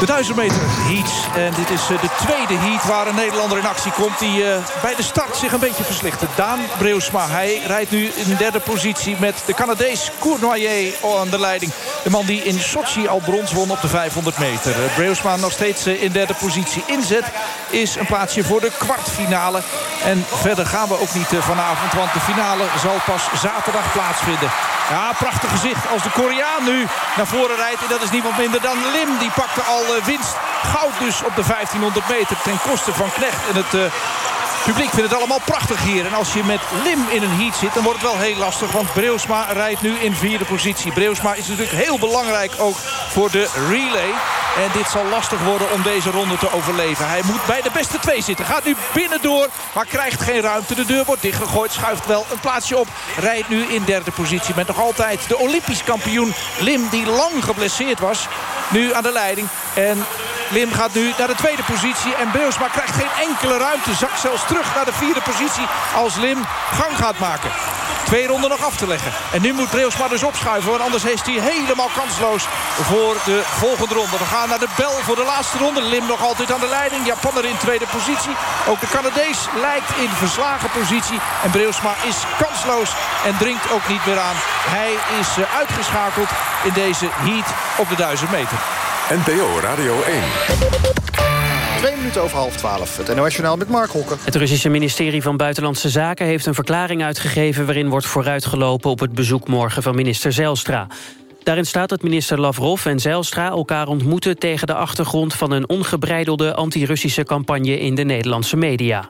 De 1000 meter heat. En dit is eh, de tweede heat waar een Nederlander in actie komt... die eh, bij de start zich een beetje verslichtte. Daan Breusma. Hij rijdt nu in de derde positie met de Canadees Cournoyer aan de leiding. De man die in Sochi al brons won op de 500 meter. Eh, Breusma nog steeds in derde positie. Inzet is een plaatsje voor de kwartfinale. En verder gaan we ook niet vanavond... want de finale zal pas zaterdag plaatsvinden. Ja, prachtig gezicht als de Koreaan nu naar voren rijdt. En dat is niemand minder dan Lim. Die pakte al eh, winst. Goud dus op de 1500 meter ten koste van Knecht. En het publiek vindt het allemaal prachtig hier. En als je met Lim in een heat zit, dan wordt het wel heel lastig. Want Breusma rijdt nu in vierde positie. Breusma is natuurlijk heel belangrijk ook voor de relay. En dit zal lastig worden om deze ronde te overleven. Hij moet bij de beste twee zitten. Gaat nu binnendoor, maar krijgt geen ruimte. De deur wordt dichtgegooid, schuift wel een plaatsje op. Rijdt nu in derde positie met nog altijd de Olympisch kampioen Lim... die lang geblesseerd was, nu aan de leiding. En Lim gaat nu naar de tweede positie. En Breusma krijgt geen enkele ruimte. Zakt zelfs terug naar de vierde positie als Lim gang gaat maken. Twee ronden nog af te leggen. En nu moet Breusma dus opschuiven. Want anders is hij helemaal kansloos voor de volgende ronde. We gaan naar de bel voor de laatste ronde. Lim nog altijd aan de leiding. Japaner in tweede positie. Ook de Canadees lijkt in verslagen positie. En Breusma is kansloos en dringt ook niet meer aan. Hij is eh, uitgeschakeld in deze heat op de 1000 meter. NPO Radio 1. Twee minuten over half twaalf. Het NOS Journaal met Mark Hokken. Het Russische ministerie van Buitenlandse Zaken heeft een verklaring uitgegeven... waarin wordt vooruitgelopen op het bezoek morgen van minister Zijlstra. Daarin staat dat minister Lavrov en Zijlstra elkaar ontmoeten... tegen de achtergrond van een ongebreidelde anti-Russische campagne in de Nederlandse media.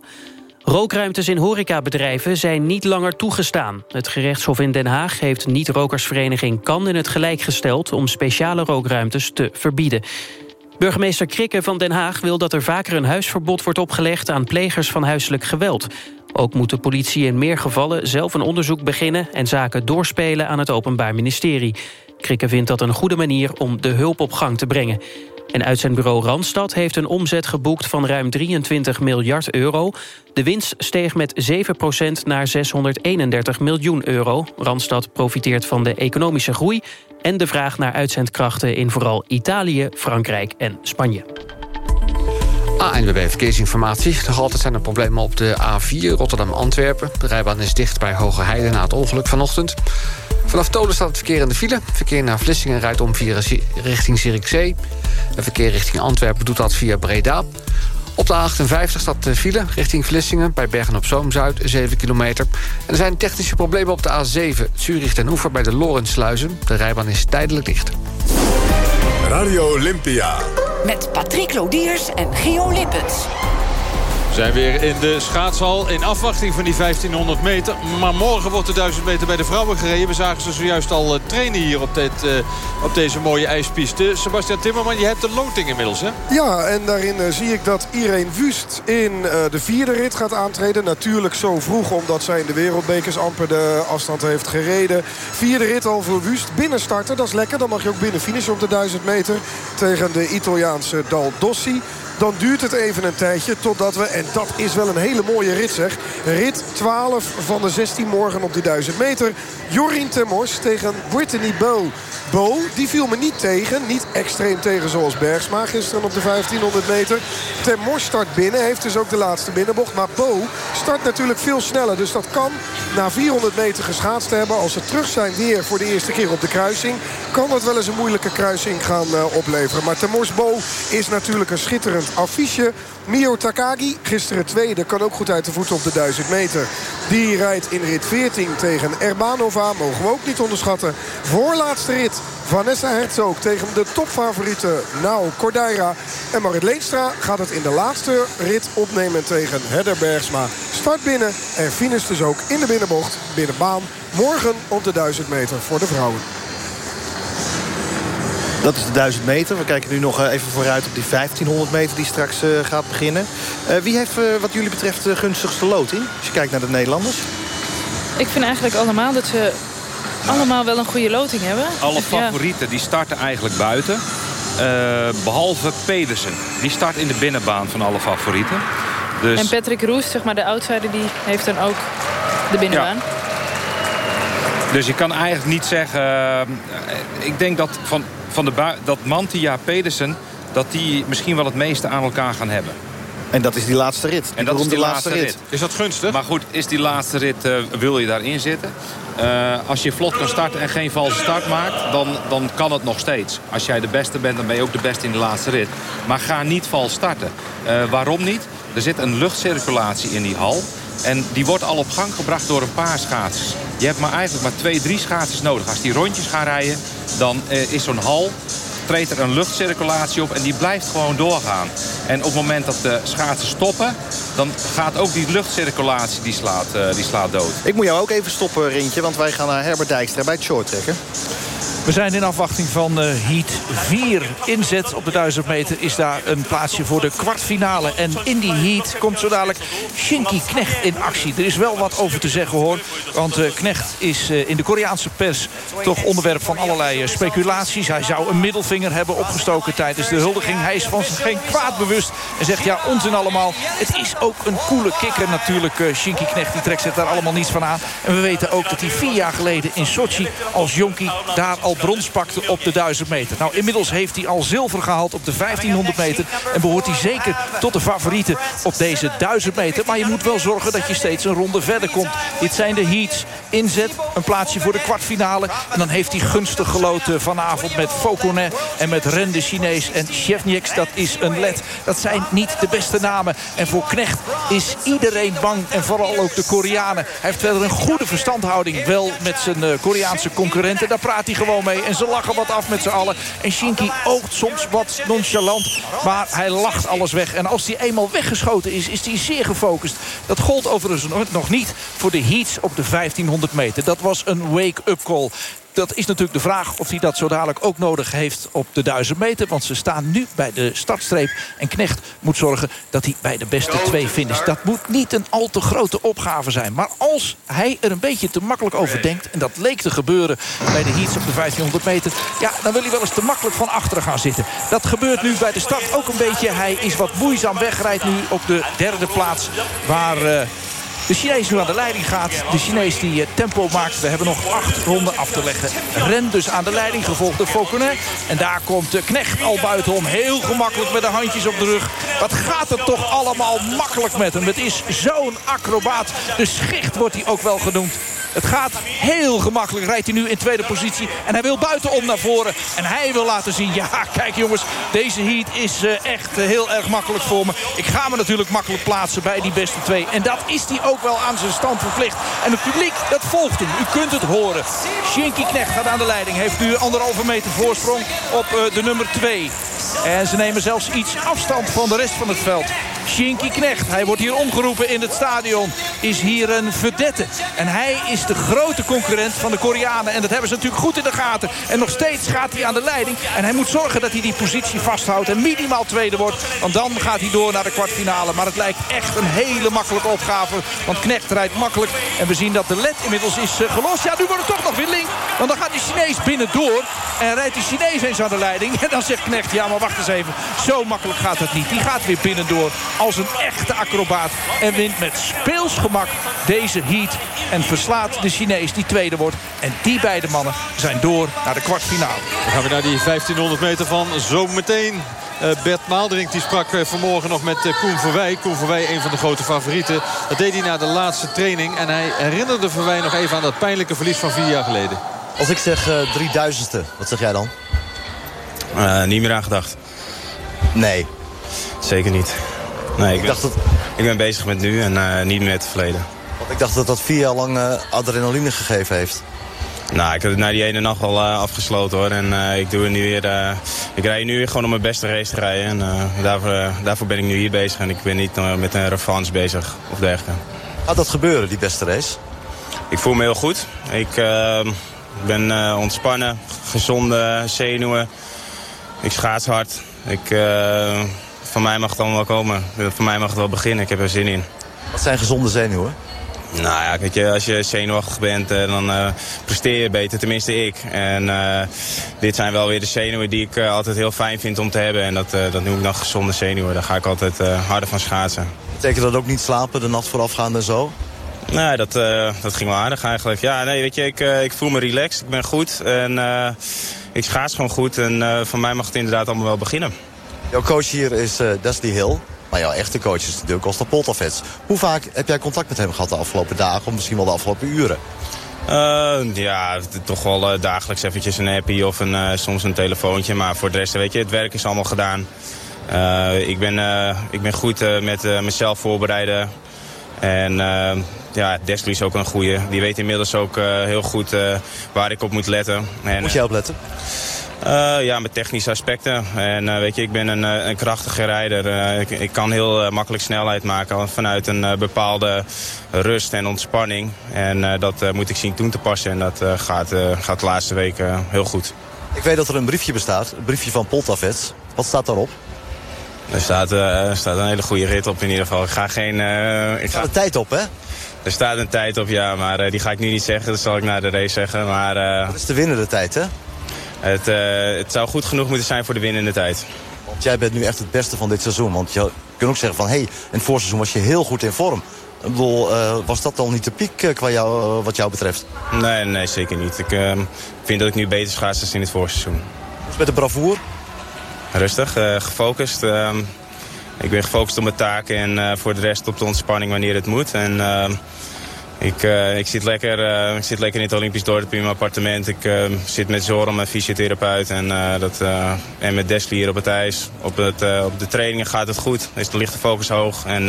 Rookruimtes in horecabedrijven zijn niet langer toegestaan. Het gerechtshof in Den Haag heeft niet-rokersvereniging Kan in het gelijk gesteld... om speciale rookruimtes te verbieden. Burgemeester Krikke van Den Haag wil dat er vaker een huisverbod wordt opgelegd aan plegers van huiselijk geweld. Ook moet de politie in meer gevallen zelf een onderzoek beginnen en zaken doorspelen aan het Openbaar Ministerie. Krikke vindt dat een goede manier om de hulp op gang te brengen. En uitzendbureau Randstad heeft een omzet geboekt van ruim 23 miljard euro. De winst steeg met 7% naar 631 miljoen euro. Randstad profiteert van de economische groei en de vraag naar uitzendkrachten in vooral Italië, Frankrijk en Spanje. ANWB Verkeersinformatie. Nog altijd zijn er problemen op de A4 Rotterdam-Antwerpen. De rijbaan is dicht bij Hoge Heide na het ongeluk vanochtend. Vanaf Tolen staat het verkeer in de file. Verkeer naar Vlissingen rijdt om via richting Zierikzee. En verkeer richting Antwerpen doet dat via Breda. Op de A58 staat de file richting Vlissingen... bij Bergen-op-Zoom-Zuid, 7 kilometer. En er zijn technische problemen op de A7... Zurich ten Oever bij de Lorenzsluizen. De rijbaan is tijdelijk dicht. Radio Olympia. Met Patrick Lodiers en Gio Lippens. Zijn weer in de schaatshal in afwachting van die 1500 meter. Maar morgen wordt de 1000 meter bij de vrouwen gereden. We zagen ze zojuist al eh, trainen hier op, dit, eh, op deze mooie ijspiste. Sebastian Timmerman, je hebt de loting inmiddels, hè? Ja, en daarin eh, zie ik dat Irene Wust in de vierde rit gaat aantreden. Natuurlijk zo vroeg, omdat zij in de wereldbekers amper de afstand heeft gereden. Vierde rit al voor Wust. Binnen starten, dat is lekker. Dan mag je ook binnen finishen op de 1000 meter tegen de Italiaanse Dal Dossi. Dan duurt het even een tijdje totdat we, en dat is wel een hele mooie rit zeg... rit 12 van de 16 morgen op die 1000 meter. Jorien Temors tegen Brittany Bow. Bow, die viel me niet tegen. Niet extreem tegen zoals Bergsma gisteren op de 1500 meter. Temors start binnen, heeft dus ook de laatste binnenbocht. Maar Bow start natuurlijk veel sneller. Dus dat kan na 400 meter geschaatst hebben. Als ze terug zijn weer voor de eerste keer op de kruising... kan dat wel eens een moeilijke kruising gaan eh, opleveren. Maar Temors Bow is natuurlijk een schitterend affiche. Mio Takagi, gisteren tweede, kan ook goed uit de voeten op de 1000 meter. Die rijdt in rit 14 tegen Erbanova, mogen we ook niet onderschatten. Voorlaatste rit, Vanessa Herzog tegen de topfavoriete Nao Cordaira. En Marit Leenstra gaat het in de laatste rit opnemen tegen Hedder Bergsma. Start binnen en finish dus ook in de binnenbocht, binnenbaan. Morgen op de 1000 meter voor de vrouwen. Dat is de 1000 meter. We kijken nu nog eh, even vooruit op die 1500 meter die straks eh, gaat beginnen. Eh, wie heeft wat jullie betreft de gunstigste loting? Als je kijkt naar de Nederlanders. Ik vind eigenlijk allemaal dat ze allemaal wel een goede loting hebben. Alle Ja. favorieten die starten eigenlijk buiten. Eh, behalve Pedersen. Die start in de binnenbaan van alle favorieten. Dus En Patrick Roest, zeg maar de outsider, die heeft dan ook de binnenbaan. Dus je kan eigenlijk niet zeggen... ik denk dat, van, van de dat Mantia Pedersen... dat die misschien wel het meeste aan elkaar gaan hebben. En dat is die laatste rit. En dat is die laatste rit. Is dat gunstig? Maar goed, is die laatste rit, eh, wil je daarin zitten? Eh, als je vlot kan starten en geen valse start maakt, dan, dan kan het nog steeds. Als jij de beste bent, dan ben je ook de beste in de laatste rit. Maar ga niet vals starten. Eh, waarom niet? Er zit een luchtcirculatie in die hal. En die wordt al op gang gebracht door een paar schaatsers. Je hebt maar eigenlijk maar twee, drie schaatsers nodig. Als die rondjes gaan rijden, dan eh, is zo'n hal treedt er een luchtcirculatie op en die blijft gewoon doorgaan. En op het moment dat de schaatsen stoppen, dan gaat ook die luchtcirculatie die slaat, eh, die slaat dood. Ik moet jou ook even stoppen, Rintje. Want wij gaan naar Herbert Dijkstra bij het short trekken. We zijn in afwachting van eh, Heat 4. Inzet op de 1000 meter is daar een plaatsje voor de kwartfinale. En in die Heat komt zo dadelijk Shinky Knecht in actie. Er is wel wat over te zeggen hoor. Want eh, Knecht is eh, in de Koreaanse pers toch onderwerp van allerlei eh, speculaties. Hij zou een hebben opgestoken tijdens de huldiging. Hij is van geen kwaad bewust. En zegt ja, onzin allemaal. Het is ook een coole kikker natuurlijk. eh, Shinky Knecht die trekt zich daar allemaal niets van aan. En we weten ook dat hij vier jaar geleden in Sochi als jonkie daar al brons pakte op de 1000 meter. Nou, inmiddels heeft hij al zilver gehaald op de 1500 meter. En behoort hij zeker tot de favorieten op deze 1000 meter. Maar je moet wel zorgen dat je steeds een ronde verder komt. Dit zijn de heats. Inzet, een plaatsje voor de kwartfinale. En dan heeft hij gunstig geloten vanavond met Fauconnet en met Ren de Chinees en Chevnieks. Dat is een led. Dat zijn niet de beste namen. En voor Knecht is iedereen bang. En vooral ook de Koreanen. Hij heeft verder een goede verstandhouding. Wel met zijn eh, Koreaanse concurrenten. Daar praat hij gewoon mee. En ze lachen wat af met z'n allen. En Shinky oogt soms wat nonchalant. Maar hij lacht alles weg. En als hij eenmaal weggeschoten is, is hij zeer gefocust. Dat gold overigens nog niet voor de heats op de 1500 meter. Dat was een wake-up call. Dat is natuurlijk de vraag of hij dat zo dadelijk ook nodig heeft op de 1000 meter. Want ze staan nu bij de startstreep. En Knecht moet zorgen dat hij bij de beste twee finisht. Dat moet niet een al te grote opgave zijn. Maar als hij er een beetje te makkelijk over denkt... en dat leek te gebeuren bij de heats op de 1500 meter... ja, dan wil hij wel eens te makkelijk van achteren gaan zitten. Dat gebeurt nu bij de start ook een beetje. Hij is wat moeizaam wegrijdt nu op de derde plaats... waar... eh, de Chinees nu aan de leiding gaat. De Chinees die eh, tempo maakt. We hebben nog acht ronden af te leggen. Ren dus aan de leiding, gevolgd door Fauconnet. En daar komt de Knecht al buitenom. Heel gemakkelijk met de handjes op de rug. Wat gaat het toch allemaal makkelijk met hem. Het is zo'n acrobaat. De schicht wordt hij ook wel genoemd. Het gaat heel gemakkelijk. Rijdt hij nu in tweede positie. En hij wil buitenom naar voren. En hij wil laten zien. Ja, kijk jongens. Deze heat is eh, echt eh, heel erg makkelijk voor me. Ik ga me natuurlijk makkelijk plaatsen bij die beste twee. En dat is hij ook wel aan zijn stand verplicht. En het publiek, dat volgt hem. U kunt het horen. Shinky Knecht gaat aan de leiding. Heeft nu anderhalve meter voorsprong op eh, de nummer twee. En ze nemen zelfs iets afstand van de rest van het veld. Shinky Knecht, hij wordt hier omgeroepen in het stadion, is hier een vedette. En hij is de grote concurrent van de Koreanen. En dat hebben ze natuurlijk goed in de gaten. En nog steeds gaat hij aan de leiding. En hij moet zorgen dat hij die positie vasthoudt en minimaal tweede wordt. Want dan gaat hij door naar de kwartfinale. Maar het lijkt echt een hele makkelijke opgave. Want Knecht rijdt makkelijk. En we zien dat de led inmiddels is eh, gelost. Ja, nu wordt het toch nog weer link. Want dan gaat die Chinees binnen door. En rijdt die Chinees eens aan de leiding. *laughs* En dan zegt Knecht, ja maar wacht eens even. Zo makkelijk gaat het niet. Die gaat weer binnendoor als een echte acrobaat. En wint met speelsgemak deze heat. En verslaat de Chinees die tweede wordt. En die beide mannen zijn door naar de kwartfinale. Dan gaan we naar die 1500 meter van zo meteen. Eh, Bert Maalderink die sprak eh, vanmorgen nog met uh, Koen Verwij. Koen Verwij, een van de grote favorieten. Dat deed hij na de laatste training. En hij herinnerde Verwij nog even aan dat pijnlijke verlies van vier jaar geleden. Als ik zeg uh, 3000ste, wat zeg jij dan? Niet meer aan gedacht. Nee. Zeker niet. Nee, ik, Ik ben, dacht dat- ik ben bezig met nu en eh, niet met het verleden. Want ik dacht dat dat vier jaar lang eh, adrenaline gegeven heeft. Nou, ik heb het na die ene nacht al eh, afgesloten hoor. En eh, ik doe het nu weer. eh, ik rij nu weer gewoon om mijn beste race te rijden. En eh, daarvoor, eh, daarvoor ben ik nu hier bezig. En ik ben niet eh, met een revanche bezig of dergelijke. Gaat dat gebeuren, die beste race? Ik voel me heel goed. Ik eh, ben eh, ontspannen, gezonde zenuwen. Ik schaats hard. Ik, eh, van mij mag het allemaal wel komen. Van mij mag het wel beginnen. Ik heb er zin in. Wat zijn gezonde zenuwen? Nou ja, weet je, als je zenuwachtig bent, eh, dan eh, presteer je beter. Tenminste ik. En eh, dit zijn wel weer de zenuwen die ik eh, altijd heel fijn vind om te hebben. En dat, eh, dat noem ik dan gezonde zenuwen. Daar ga ik altijd eh, harder van schaatsen. Betekent dat ook niet slapen, de nacht voorafgaande en zo? Nee, dat, eh, dat ging wel aardig eigenlijk. Ja, nee, weet je, ik, eh, ik voel me relaxed. Ik ben goed. En eh, ik schaats gewoon goed. En eh, van mij mag het inderdaad allemaal wel beginnen. Jouw coach hier is eh Deslie Hill. Maar jouw echte coach is natuurlijk Costa Poltavets. Hoe vaak heb jij contact met hem gehad de afgelopen dagen... of misschien wel de afgelopen uren? Eh, ja, toch wel dagelijks eventjes een appie of een, soms een telefoontje. Maar voor de rest, weet je, het werk is allemaal gedaan. Ik, ben, ik ben goed met mezelf voorbereiden. En ja, Desley is ook een goeie. Die weet inmiddels ook eh, heel goed eh, waar ik op moet letten. En, Moet jij op letten? eh, ja, met technische aspecten. En weet je, ik ben een, een krachtige rijder. Ik, ik kan heel makkelijk snelheid maken vanuit een bepaalde rust en ontspanning. En dat moet ik zien toe te passen. En dat gaat, gaat de laatste weken heel goed. Ik weet dat er een briefje bestaat, een briefje van Poltavets. Wat staat daarop? Er staat, staat een hele goede rit op in ieder geval. Ik ga geen... ik ga... een tijd op, hè? Er staat een tijd op, ja, maar eh, die ga ik nu niet zeggen. Dat zal ik na de race zeggen. Maar, eh, Dat is de winnende tijd, hè? het, eh, het zou goed genoeg moeten zijn voor de winnende tijd. Want jij bent nu echt het beste van dit seizoen. Want je kunt ook zeggen van, hé, hey, in het voorseizoen was je heel goed in vorm. Ik bedoel, was dat dan niet de piek qua jou, wat jou betreft? Nee, nee, zeker niet. Ik eh, vind dat ik nu beter schaats dan in het voorseizoen. Dus met de bravoure? Rustig, gefocust. Ehm, ik ben gefocust op mijn taken en eh, voor de rest op de ontspanning wanneer het moet. En ehm, ik, eh, ik, zit lekker, eh, ik zit lekker in het Olympisch dorp in mijn appartement. Ik eh, zit met Zoran, mijn fysiotherapeut. En, dat, en met Desli hier op het ijs. Op, het, op de trainingen gaat het goed. Is de lichte focus hoog. En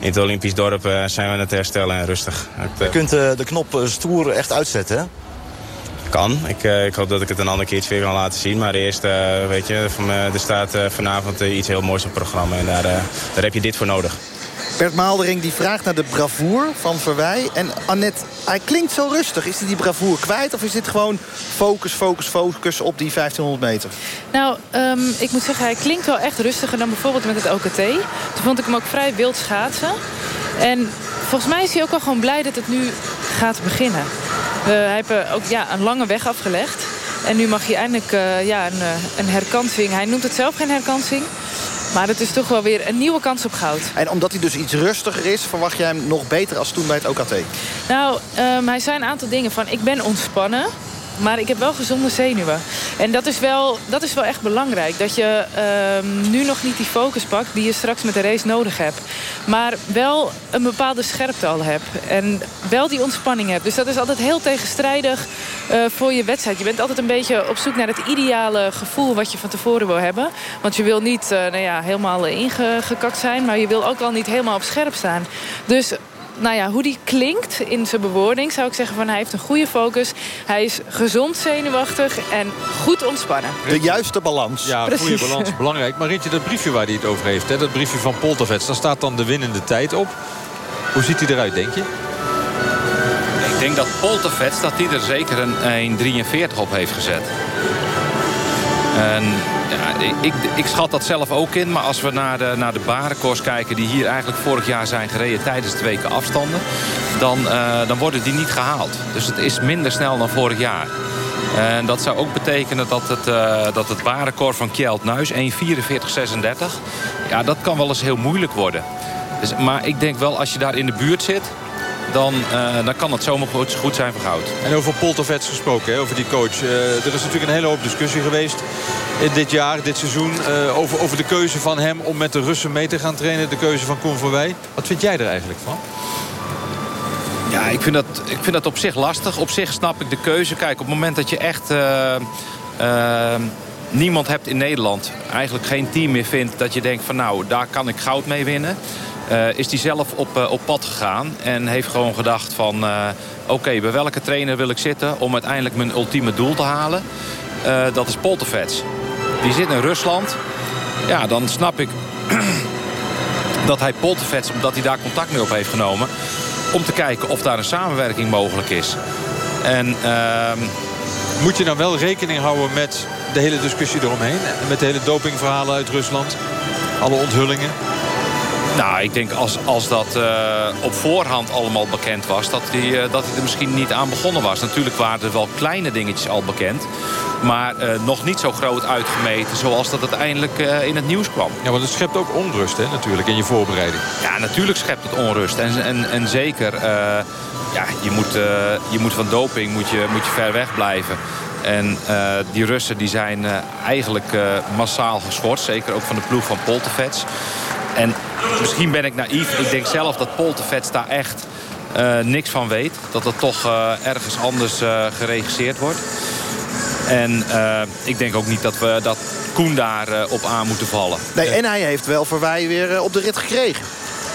in het Olympisch dorp zijn we aan het herstellen en rustig. Je kunt de knop stoer echt uitzetten? Kan. Ik, eh, ik hoop dat ik het een andere keertje weer kan laten zien. Maar eerst, eh, weet je, van, er staat eh, vanavond eh, iets heel moois op het programma. En daar, eh, daar heb je dit voor nodig. Bert Maaldering die vraagt naar de bravoure van Verwij. En Annette, hij klinkt zo rustig. Is hij die bravoure kwijt? Of is dit gewoon focus, focus, focus op die 1500 meter? Nou, ehm, ik moet zeggen, hij klinkt wel echt rustiger dan bijvoorbeeld met het OKT. Toen vond ik hem ook vrij wild schaatsen. En volgens mij is hij ook wel gewoon blij dat het nu gaat beginnen. Hij heeft eh, ook ja, een lange weg afgelegd. En nu mag hij eindelijk eh, ja, een, eh, een herkansing. Hij noemt het zelf geen herkansing. Maar het is toch wel weer een nieuwe kans op goud. En omdat hij dus iets rustiger is, verwacht jij hem nog beter als toen bij het OKT? Nou, ehm, hij zei een aantal dingen van... ik ben ontspannen, maar ik heb wel gezonde zenuwen. En dat is wel, dat is wel echt belangrijk. Dat je ehm, nu nog niet die focus pakt die je straks met de race nodig hebt. Maar wel een bepaalde scherpte al hebt. En wel die ontspanning hebt. Dus dat is altijd heel tegenstrijdig eh, voor je wedstrijd. Je bent altijd een beetje op zoek naar het ideale gevoel... wat je van tevoren wil hebben. Want je wil niet eh, nou ja, helemaal ingekakt zijn... maar je wil ook al niet helemaal op scherp staan. Dus nou ja, hoe die klinkt in zijn bewoording... zou ik zeggen van hij heeft een goede focus. Hij is gezond zenuwachtig en goed ontspannen. De juiste balans. Ja, Precies. goede balans, belangrijk. Maar Rintje, dat briefje waar hij het over heeft... Hè, dat briefje van Poltervets, daar staat dan de winnende tijd op. Hoe ziet hij eruit, denk je? Ik denk dat Poltervets dat hij er zeker een 1,43 op heeft gezet. En ja, ik, ik, schat dat zelf ook in. Maar als we naar de, naar de barenkoers kijken... die hier eigenlijk vorig jaar zijn gereden tijdens de weken afstanden... Dan, eh, dan worden die niet gehaald. Dus het is minder snel dan vorig jaar. En dat zou ook betekenen dat het, eh, dat het barenkoor van Kjeld Nuis 1.44.36... ja, dat kan wel eens heel moeilijk worden. Dus, maar ik denk wel, als je daar in de buurt zit... dan, eh, dan kan het zomaar goed, goed zijn voor goud. En over Poltervets gesproken, hè, over die coach. Eh, er is natuurlijk een hele hoop discussie geweest in dit jaar, dit seizoen... eh, over, over de keuze van hem om met de Russen mee te gaan trainen. De keuze van Koen Verwij. Wat vind jij er eigenlijk van? Ja, ik vind, dat, ik vind dat op zich lastig. Op zich snap ik de keuze. Kijk, op het moment dat je echt niemand hebt in Nederland... eigenlijk geen team meer vindt dat je denkt van nou, daar kan ik goud mee winnen... eh, is hij zelf op, eh, op pad gegaan en heeft gewoon gedacht van... eh, oké, bij welke trainer wil ik zitten om uiteindelijk mijn ultieme doel te halen? Dat is Poltervets. Die zit in Rusland. Ja, dan snap ik *clears throat* dat hij Poltervets, omdat hij daar contact mee op heeft genomen... om te kijken of daar een samenwerking mogelijk is. En ehm, Moet je nou wel rekening houden met de hele discussie eromheen? Met de hele dopingverhalen uit Rusland? Alle onthullingen? Nou, ik denk als, als dat eh, op voorhand allemaal bekend was... Dat hij, eh, dat hij er misschien niet aan begonnen was. Natuurlijk waren er wel kleine dingetjes al bekend. Maar eh, nog niet zo groot uitgemeten zoals dat uiteindelijk in het nieuws kwam. Ja, want het schept ook onrust hè, natuurlijk in je voorbereiding. Ja, natuurlijk schept het onrust. En, en, en zeker, ja, je, moet, je moet van doping moet je, moet je ver weg blijven. En die Russen die zijn eigenlijk massaal geschorst. Zeker ook van de ploeg van Poltervets. En misschien ben ik naïef. Ik denk zelf dat Poltervets daar echt eh, niks van weet. Dat het toch eh, ergens anders eh, geregisseerd wordt. En ik denk ook niet dat we dat Koen daar op aan moeten vallen. Nee, en hij heeft wel Verwij weer eh, op de rit gekregen.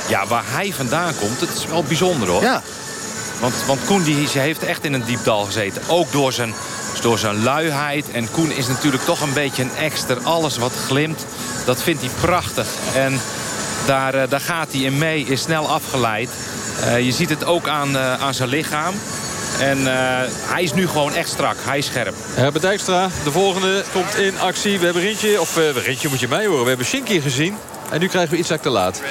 Ja, waar hij vandaan komt, het is wel bijzonder hoor. Ja. Want, want Koen die, die heeft echt in een diep dal gezeten. Ook door zijn, door zijn luiheid. En Koen is natuurlijk toch een beetje een extra. Alles wat glimt, dat vindt hij prachtig. En daar, eh, daar gaat hij in mee, is snel afgeleid. Eh, je ziet het ook aan, eh, aan zijn lichaam. En hij is nu gewoon echt strak. Hij is scherp. Herbert Dijkstra, de volgende, komt in actie. We hebben Rintje, of Rintje moet je mij horen. We hebben Shinky gezien. En nu krijgen we Isaac te laat.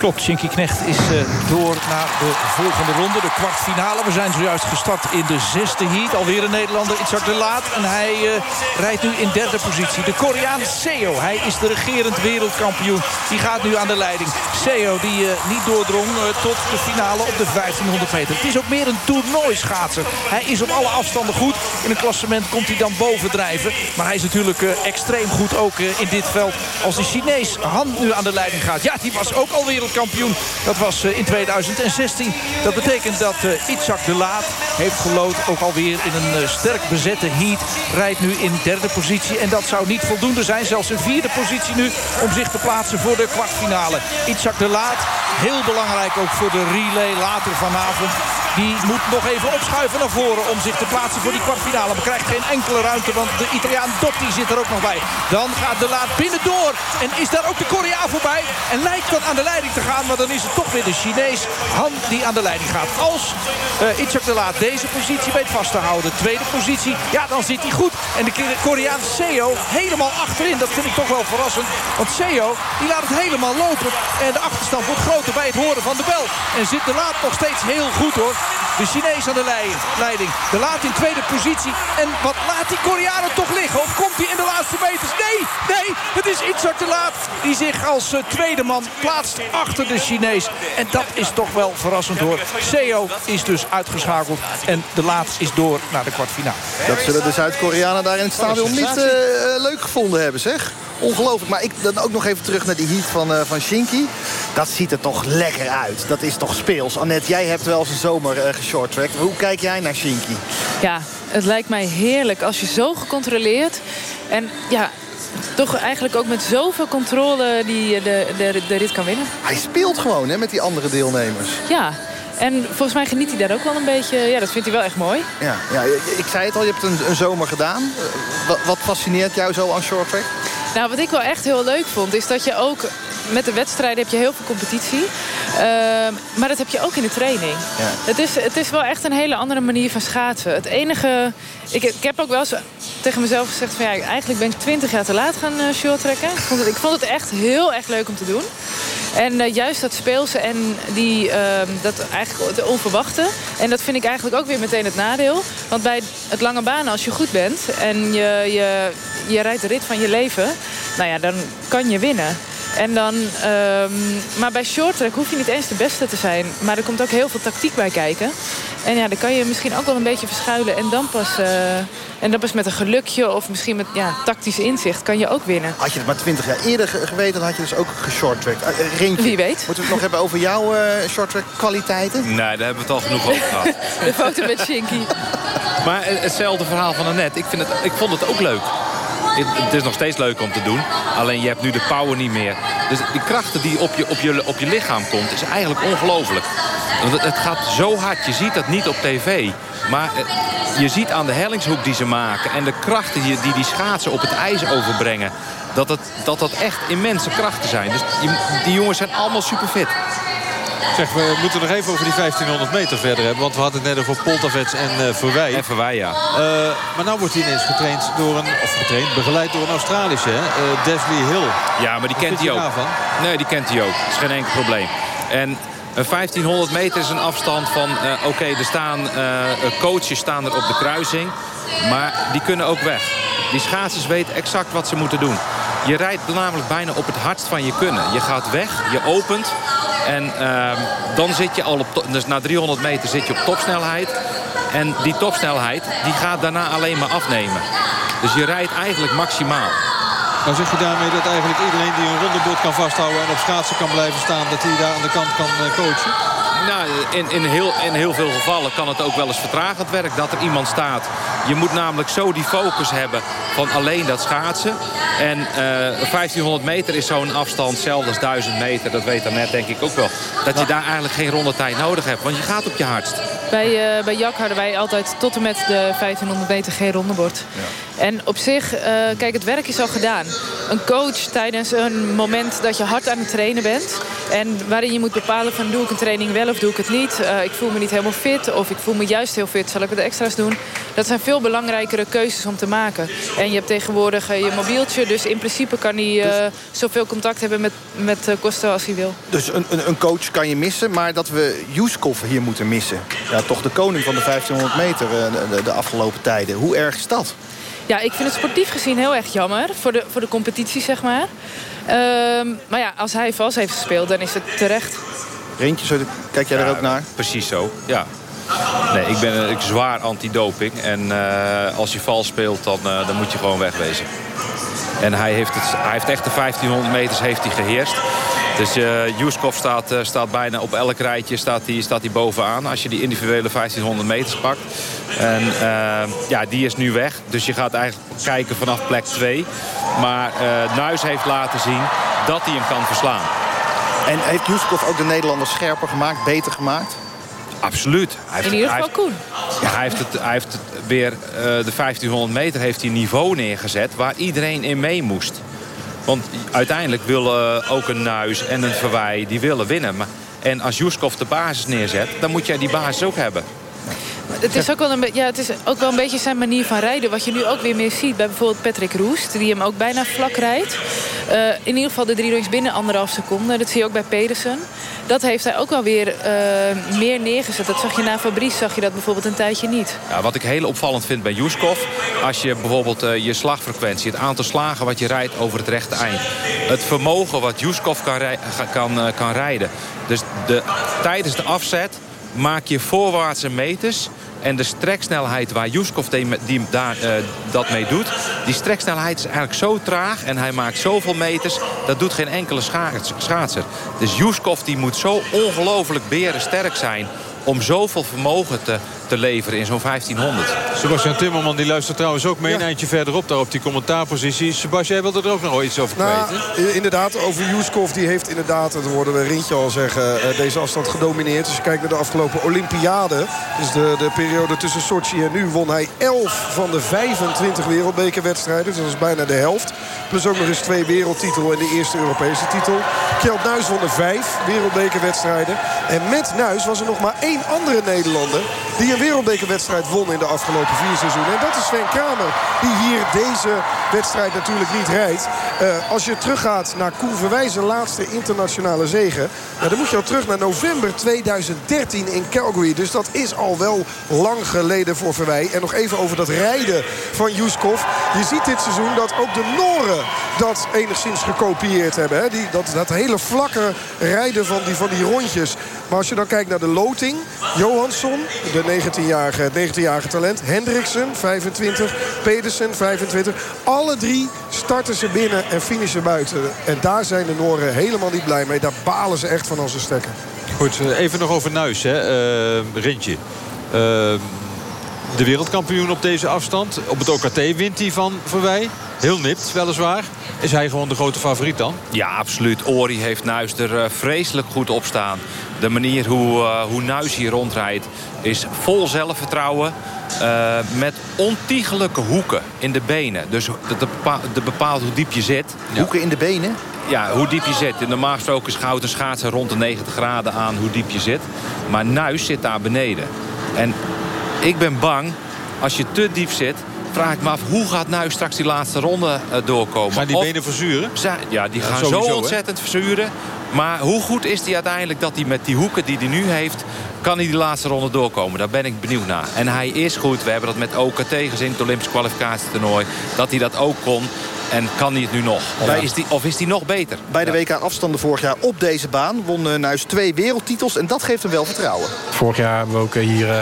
Klopt, Shinky Knecht is eh, door naar de volgende ronde, de kwartfinale. We zijn zojuist gestart in de zesde heat. Alweer een Nederlander, Itzhak de Laat. En hij eh, rijdt nu in derde positie. De Koreaan Seo, hij is de regerend wereldkampioen. Die gaat nu aan de leiding. Seo die eh, niet doordrong tot de finale op de 1500 meter. Het is ook meer een toernooischaatser. Hij is op alle afstanden goed. In een klassement komt hij dan bovendrijven. Maar hij is natuurlijk extreem goed ook in dit veld. Als de Chinees Han nu aan de leiding gaat. Ja, die was ook al wereldkampioen. Dat was eh, in 2016. Dat betekent dat uh, Itzhak de Laat heeft gelood. Ook alweer in een eh, sterk bezette heat. Rijdt nu in derde positie. En dat zou niet voldoende zijn. Zelfs een vierde positie nu om zich te plaatsen voor de kwartfinale. Itzhak de Laat. Heel belangrijk ook voor de relay later vanavond. Die moet nog even opschuiven naar voren om zich te plaatsen voor die kwartfinale. Maar krijgt geen enkele ruimte, want de Italiaan Dotti zit er ook nog bij. Dan gaat de Laat binnendoor. En is daar ook de Koreaan voorbij. En lijkt dan aan de leiding te gaan. Maar dan is het toch weer de Chinees Han die aan de leiding gaat. Als uh, de Laat deze positie weet vast te houden. Tweede positie, ja dan zit hij goed. En de Koreaan Seo helemaal achterin. Dat vind ik toch wel verrassend. Want Seo die laat het helemaal lopen. En de achterstand wordt groter bij het horen van de bel. En zit de Laat nog steeds heel goed hoor. De Chinees aan de leiding. De Laat in tweede positie. En wat laat die Koreanen toch liggen? Of komt hij in de laatste meters? Nee, nee, het is Itzhak de Laat die zich als uh, tweede man plaatst achter de Chinees. En dat is toch wel verrassend hoor. Seo is dus uitgeschakeld. En de Laat is door naar de kwartfinale. Dat zullen de Zuid-Koreanen daar in het stadion niet uh, leuk gevonden hebben, zeg. Ongelooflijk. Maar ik dan ook nog even terug naar die heat van, uh, van Shinky. Dat ziet er toch lekker uit. Dat is toch speels. Annette, jij hebt wel eens een zomer uh, geshorttracked. Hoe kijk jij naar Shinky? Ja, het lijkt mij heerlijk als je zo gecontroleerd... en ja, toch eigenlijk ook met zoveel controle die eh, de, de, de rit kan winnen. Hij speelt gewoon hè, met die andere deelnemers. Ja, en volgens mij geniet hij daar ook wel een beetje. Ja, dat vindt hij wel echt mooi. Ja, ja, ik zei het al, je hebt een, een zomer gedaan. Eh, Wat, wat fascineert jou zo aan short track? Nou, wat ik wel echt heel leuk vond, is dat je ook met de wedstrijden heb je heel veel competitie. Ehm, maar dat heb je ook in de training. Het, is, het is wel echt een hele andere manier van schaatsen. Het enige... Ik, ik heb ook wel eens tegen mezelf gezegd van ja, eigenlijk ben ik 20 jaar te laat gaan uh, short trekken. Ik vond, het, ik vond het echt heel erg leuk om te doen. En eh, juist dat speelse en die, ehm, dat eigenlijk het onverwachte. En dat vind ik eigenlijk ook weer meteen het nadeel. Want bij het lange banen, als je goed bent en je, je, je rijdt de rit van je leven... nou ja, dan kan je winnen. En dan, ehm, maar bij short track hoef je niet eens de beste te zijn. Maar er komt ook heel veel tactiek bij kijken. En ja, dan kan je misschien ook wel een beetje verschuilen. En dan pas, eh, en dan pas met een gelukje of misschien met ja, tactisch inzicht kan je ook winnen. Had je het maar 20 jaar eerder ge- geweten, dan had je dus ook geshorttracked. Uh, Rintje, Wie weet. Moeten we het nog hebben over jouw uh, shorttrack kwaliteiten? Nee, daar hebben we het al genoeg over gehad. *laughs* De foto met Shinky. Maar hetzelfde verhaal van daarnet. Ik, vind het, ik vond het ook leuk. Het, is nog steeds leuk om te doen. Alleen je hebt nu de power niet meer. Dus die krachten die op je, op je, op je lichaam komt, is eigenlijk ongelooflijk. Want het, gaat zo hard. Je ziet dat niet op tv. Maar eh, je ziet aan de hellingshoek die ze maken... en de krachten die die, die schaatsen op het ijs overbrengen... dat het, dat, dat echt immense krachten zijn. Dus die, die jongens zijn allemaal super fit. Zeg, we moeten nog even over die 1500 meter verder hebben. Want we hadden het net over Poltavets en uh, Verwij. En Verwij, ja. Uh, maar nou wordt hij ineens getraind door een... Of getraind, begeleid door een Australische, hè? Uh, Desley Hill. Ja, maar die Wat kent hij ook. daarvan? Nee, die kent hij ook. Dat is geen enkel probleem. En een 1500 meter is een afstand van... eh, Oké, er staan eh, coaches staan er op de kruising. Maar die kunnen ook weg. Die schaatsers weten exact wat ze moeten doen. Je rijdt namelijk bijna op het hardst van je kunnen. Je gaat weg, je opent. En ehm, dan zit je al op... Dus na 300 meter zit je op topsnelheid. En die topsnelheid die gaat daarna alleen maar afnemen. Dus je rijdt eigenlijk maximaal. Nou zeg je daarmee dat eigenlijk iedereen die een rondebord kan vasthouden... en op schaatsen kan blijven staan, dat hij daar aan de kant kan eh, coachen? Nou, in, in, heel, in heel veel gevallen kan het ook wel eens vertragend werk dat er iemand staat. Je moet namelijk zo die focus hebben van alleen dat schaatsen. En eh 1500 meter is zo'n afstand, zelfs als 1000 meter. Dat weet dan net denk ik ook wel. Dat je daar eigenlijk geen rondetijd nodig hebt. Want je gaat op je hardst. Bij, eh bij Jak hadden wij altijd tot en met de 1500 meter geen rondebord. En op zich, eh, kijk, het werk is al gedaan. Een coach tijdens een moment dat je hard aan het trainen bent... en waarin je moet bepalen van doe ik een training wel of doe ik het niet... Eh, ik voel me niet helemaal fit of ik voel me juist heel fit, zal ik wat extra's doen... dat zijn veel belangrijkere keuzes om te maken. En je hebt tegenwoordig eh, je mobieltje, dus in principe kan hij eh, zoveel contact hebben met, met eh, Costa als hij wil. Dus een, een, een coach kan je missen, maar dat we Juskov hier moeten missen. Ja, toch de koning van de 1500 meter eh, de, de afgelopen tijden. Hoe erg is dat? Ja, ik vind het sportief gezien heel erg jammer. Voor de, voor de competitie, zeg maar. Ehm, maar ja, als hij vals heeft gespeeld, dan is het terecht. Rintje, zo- kijk jij er ook naar? Precies zo, ja. Nee, ik ben ik zwaar anti-doping. En eh, als je vals speelt, dan, eh, dan moet je gewoon wegwezen. En hij heeft, het, hij heeft echt de 1500 meters heeft hij geheerst. Dus eh Juskov staat, eh, staat bijna op elk rijtje staat hij, staat hij bovenaan. Als je die individuele 1500 meters pakt. En eh, ja, die is nu weg. Dus je gaat eigenlijk kijken vanaf plek 2. Maar eh Nuis heeft laten zien dat hij hem kan verslaan. En heeft Juskov ook de Nederlanders scherper gemaakt, beter gemaakt? Absoluut. Hij In ieder hij geval Koen. Ja, hij heeft, het, hij heeft het weer eh, de 1500 meter heeft hij niveau neergezet waar iedereen in mee moest. Want uiteindelijk willen ook een Nuis en een Verwij, die willen winnen. Maar, en als Juskov de basis neerzet, dan moet jij die basis ook hebben. Het is, ook wel een ja, het is ook wel een beetje zijn manier van rijden. Wat je nu ook weer meer ziet bij bijvoorbeeld Patrick Roest. Die hem ook bijna vlak rijdt. Eh, in ieder geval de drie rings binnen anderhalf seconde. Dat zie je ook bij Pedersen. Dat heeft hij ook wel weer eh, meer neergezet. Dat zag je na Fabrice, zag je dat bijvoorbeeld een tijdje niet. Ja, wat ik heel opvallend vind bij Juskov... als je bijvoorbeeld eh, je slagfrequentie, het aantal slagen wat je rijdt over het rechte eind... het vermogen wat Juskov kan, kan, eh, kan rijden. Dus de, tijdens de afzet maak je voorwaartse meters... en de streksnelheid waar Juskov daar, eh, dat mee doet... die streksnelheid is eigenlijk zo traag en hij maakt zoveel meters... dat doet geen enkele schaats- schaatser. Dus Juskov moet zo ongelooflijk berensterk zijn om zoveel vermogen te, te leveren in zo'n 1500. Sebastian Timmerman die luistert trouwens ook mee een eindje verderop daar op die commentaarpositie. Sebastian, jij wilde er ook nog iets over Nou, hè? i- inderdaad, over Juskov. Die heeft inderdaad, dat hoorden we Rintje al zeggen... eh, deze afstand gedomineerd. Als je kijkt naar de afgelopen Olympiade... dus de, de periode tussen Sochi en nu... won hij 11 van de 25 wereldbekerwedstrijden. Dus dat is bijna de helft. Plus ook nog eens twee wereldtitel en de eerste Europese titel. Kjeld Nuis won er vijf wereldbekerwedstrijden. En met Nuis was er nog maar één andere Nederlander... die een wereldbekerwedstrijd won in de afgelopen vier seizoenen. En dat is Sven Kramer, die hier deze wedstrijd natuurlijk niet rijdt. Eh, als je teruggaat naar Koen Verwijzen laatste internationale zegen... Dan moet je al terug naar november 2013 in Calgary. Dus dat is al wel lang geleden voor Verwij. En nog even over dat rijden van Juskov. Je ziet dit seizoen dat ook de Noren dat enigszins gekopieerd hebben. Hè? Die, dat, dat hele vlakke rijden van die, van die rondjes. Maar als je dan kijkt naar de loting. Johansson, de 19-jarige, het 19-jarige talent. Hendriksen, 25. Pedersen, 25. Alle drie starten ze binnen en finishen buiten. En daar zijn de Noren helemaal niet blij mee. Daar balen ze echt van als ze stekken. Goed, eh, even nog over Nuis, hè. Eh, Rintje. Eh, de wereldkampioen op deze afstand. Op het OKT wint hij van Verwij. Heel nipt, weliswaar. Is hij gewoon de grote favoriet dan? Ja, absoluut. Ori heeft Nuis er eh, vreselijk goed op staan. De manier hoe, eh, hoe Nuis hier rondrijdt is vol zelfvertrouwen. eh, met ontiegelijke hoeken in de benen. Dus dat bepa- dat bepaalt hoe diep je zit. Hoeken in de benen? Ja, hoe diep je zit. Normaal gesproken schouwt een schaatser rond de 90 graden aan hoe diep je zit. Maar Nuis zit daar beneden. En ik ben bang, als je te diep zit... vraag ik me af, hoe gaat Nuis straks die laatste ronde eh, doorkomen? Gaan die Of- benen verzuren? Ja, die Ja, gaan sowieso, zo ontzettend verzuren. Maar hoe goed is hij uiteindelijk dat hij met die hoeken die hij nu heeft... kan hij die laatste ronde doorkomen? Daar ben ik benieuwd naar. En hij is goed. We hebben dat met OKT gezien, het Olympisch kwalificatietoernooi. Dat hij dat ook kon. En kan hij het nu nog? Of, Ja. is, die, of is hij nog beter? Bij de WK afstanden vorig jaar op deze baan won eh, Nuis twee wereldtitels. En dat geeft hem wel vertrouwen. Vorig jaar hebben we ook eh, hier eh,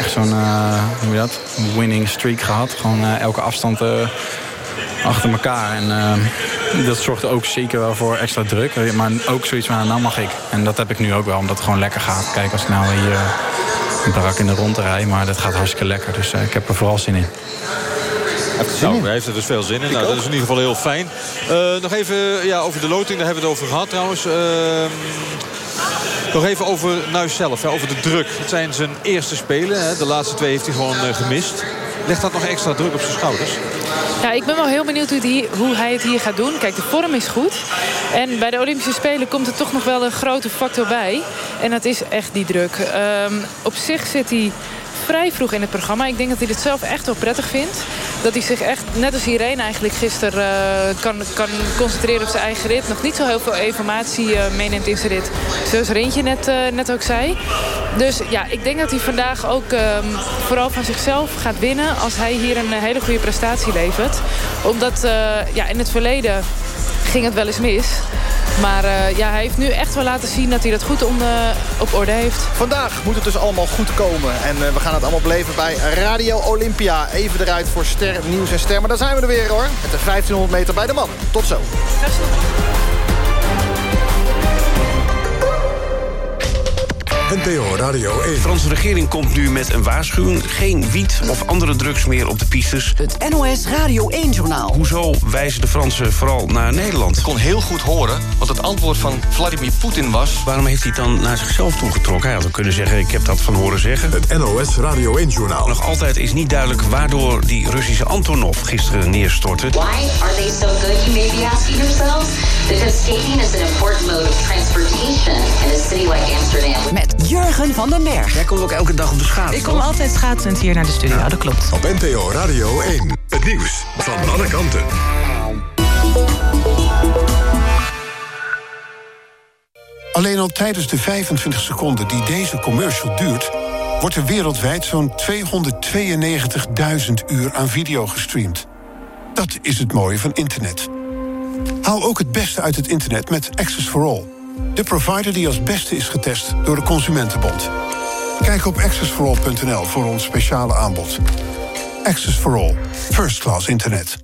echt zo'n eh, hoe noem je dat? winning streak gehad. Gewoon eh, elke afstand eh, achter elkaar. En dat zorgde ook zeker wel voor extra druk. Maar ook zoiets van, nou mag ik. En dat heb ik nu ook wel, omdat het gewoon lekker gaat. Kijk, als ik nou hier een brak in de rond rij, maar dat gaat hartstikke lekker. Dus eh, ik heb er vooral zin in. Nou, hij heeft er dus veel zin in. Nou, dat is in ieder geval heel fijn. Eh, nog even ja, over de loting, daar hebben we het over gehad trouwens. Ehm, nog even over Nuis zelf, hè, over de druk. Het zijn zijn eerste spelen. Hè. De laatste twee heeft hij gewoon eh, gemist. Legt dat nog extra druk op zijn schouders? Ja, ik ben wel heel benieuwd hoe, hoe hij het hier gaat doen. Kijk, de vorm is goed. En bij de Olympische Spelen komt er toch nog wel een grote factor bij. En dat is echt die druk. Ehm, op zich zit hij vrij vroeg in het programma. Ik denk dat hij dit zelf echt wel prettig vindt. Dat hij zich echt, net als Irene eigenlijk gisteren... eh, kan, kan concentreren op zijn eigen rit. Nog niet zo heel veel informatie eh, meeneemt in zijn rit. Zoals Rintje net, eh, net ook zei. Dus ja, ik denk dat hij vandaag ook ehm, vooral van zichzelf gaat winnen... als hij hier een hele goede prestatie levert. Omdat ja, in het verleden ging het wel eens mis. Maar eh, ja, hij heeft nu echt wel laten zien dat hij dat goed eh, op orde heeft. Vandaag moet het dus allemaal goed komen. En eh, we gaan het allemaal beleven bij Radio Olympia. Even eruit voor ster, nieuws en ster. Maar daar zijn we er weer hoor. Met de 1500 meter bij de mannen. Tot zo. NPO Radio 1. De Franse regering komt nu met een waarschuwing. Geen wiet of andere drugs meer op de pistes. Het NOS Radio 1-journaal. Hoezo wijzen de Fransen vooral naar Nederland? Ik kon heel goed horen wat het antwoord van Vladimir Poetin was. Waarom heeft hij het dan naar zichzelf toegetrokken? Hij had ook kunnen zeggen, ik heb dat van horen zeggen. Het NOS Radio 1-journaal. Nog altijd is niet duidelijk waardoor die Russische Antonov gisteren neerstortte. Why are they so good, you may be asking yourselves? Because skating is an important mode of transportation in a city like Amsterdam. Met Jurgen van den Berg. Jij komt ook elke dag op de schaats, Ik kom altijd schaatsend hier naar de studio, dat klopt. Op NPO Radio 1. Het nieuws van alle kanten. Alleen al tijdens de 25 seconden die deze commercial duurt... wordt er wereldwijd zo'n 292.000 uur aan video gestreamd. Dat is het mooie van internet. Haal ook het beste uit het internet met Access for All. De provider die als beste is getest door de Consumentenbond. Kijk op accessforall.nl voor ons speciale aanbod. Access for All. First class internet.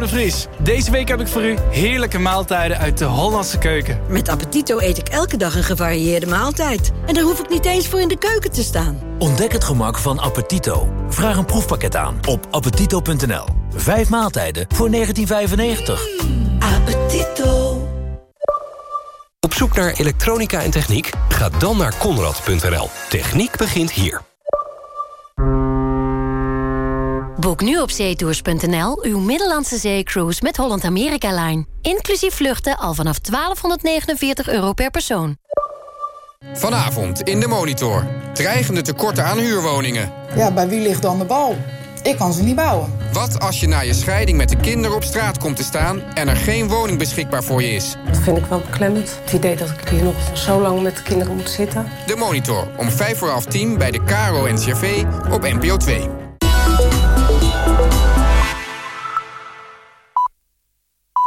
Mevrouw de Vries. Deze week heb ik voor u heerlijke maaltijden uit de Hollandse keuken. Met Appetito eet ik elke dag een gevarieerde maaltijd. En daar hoef ik niet eens voor in de keuken te staan. Ontdek het gemak van Appetito. Vraag een proefpakket aan op appetito.nl. Vijf maaltijden voor 1995. Appetito. Op zoek naar elektronica en techniek? Ga dan naar Conrad.nl. Techniek begint hier. Boek nu op zeetours.nl uw Middellandse zeecruise met Holland America Line. Inclusief vluchten al vanaf 1249 euro per persoon. Vanavond in de Monitor. Dreigende tekorten aan huurwoningen. Ja, bij wie ligt dan de bal? Ik kan ze niet bouwen. Wat als je na je scheiding met de kinderen op straat komt te staan... en er geen woning beschikbaar voor je is? Dat vind ik wel beklemmend. Het idee dat ik hier nog zo lang met de kinderen moet zitten. De Monitor, om vijf voor half tien bij de KRO-NCRV op NPO 2.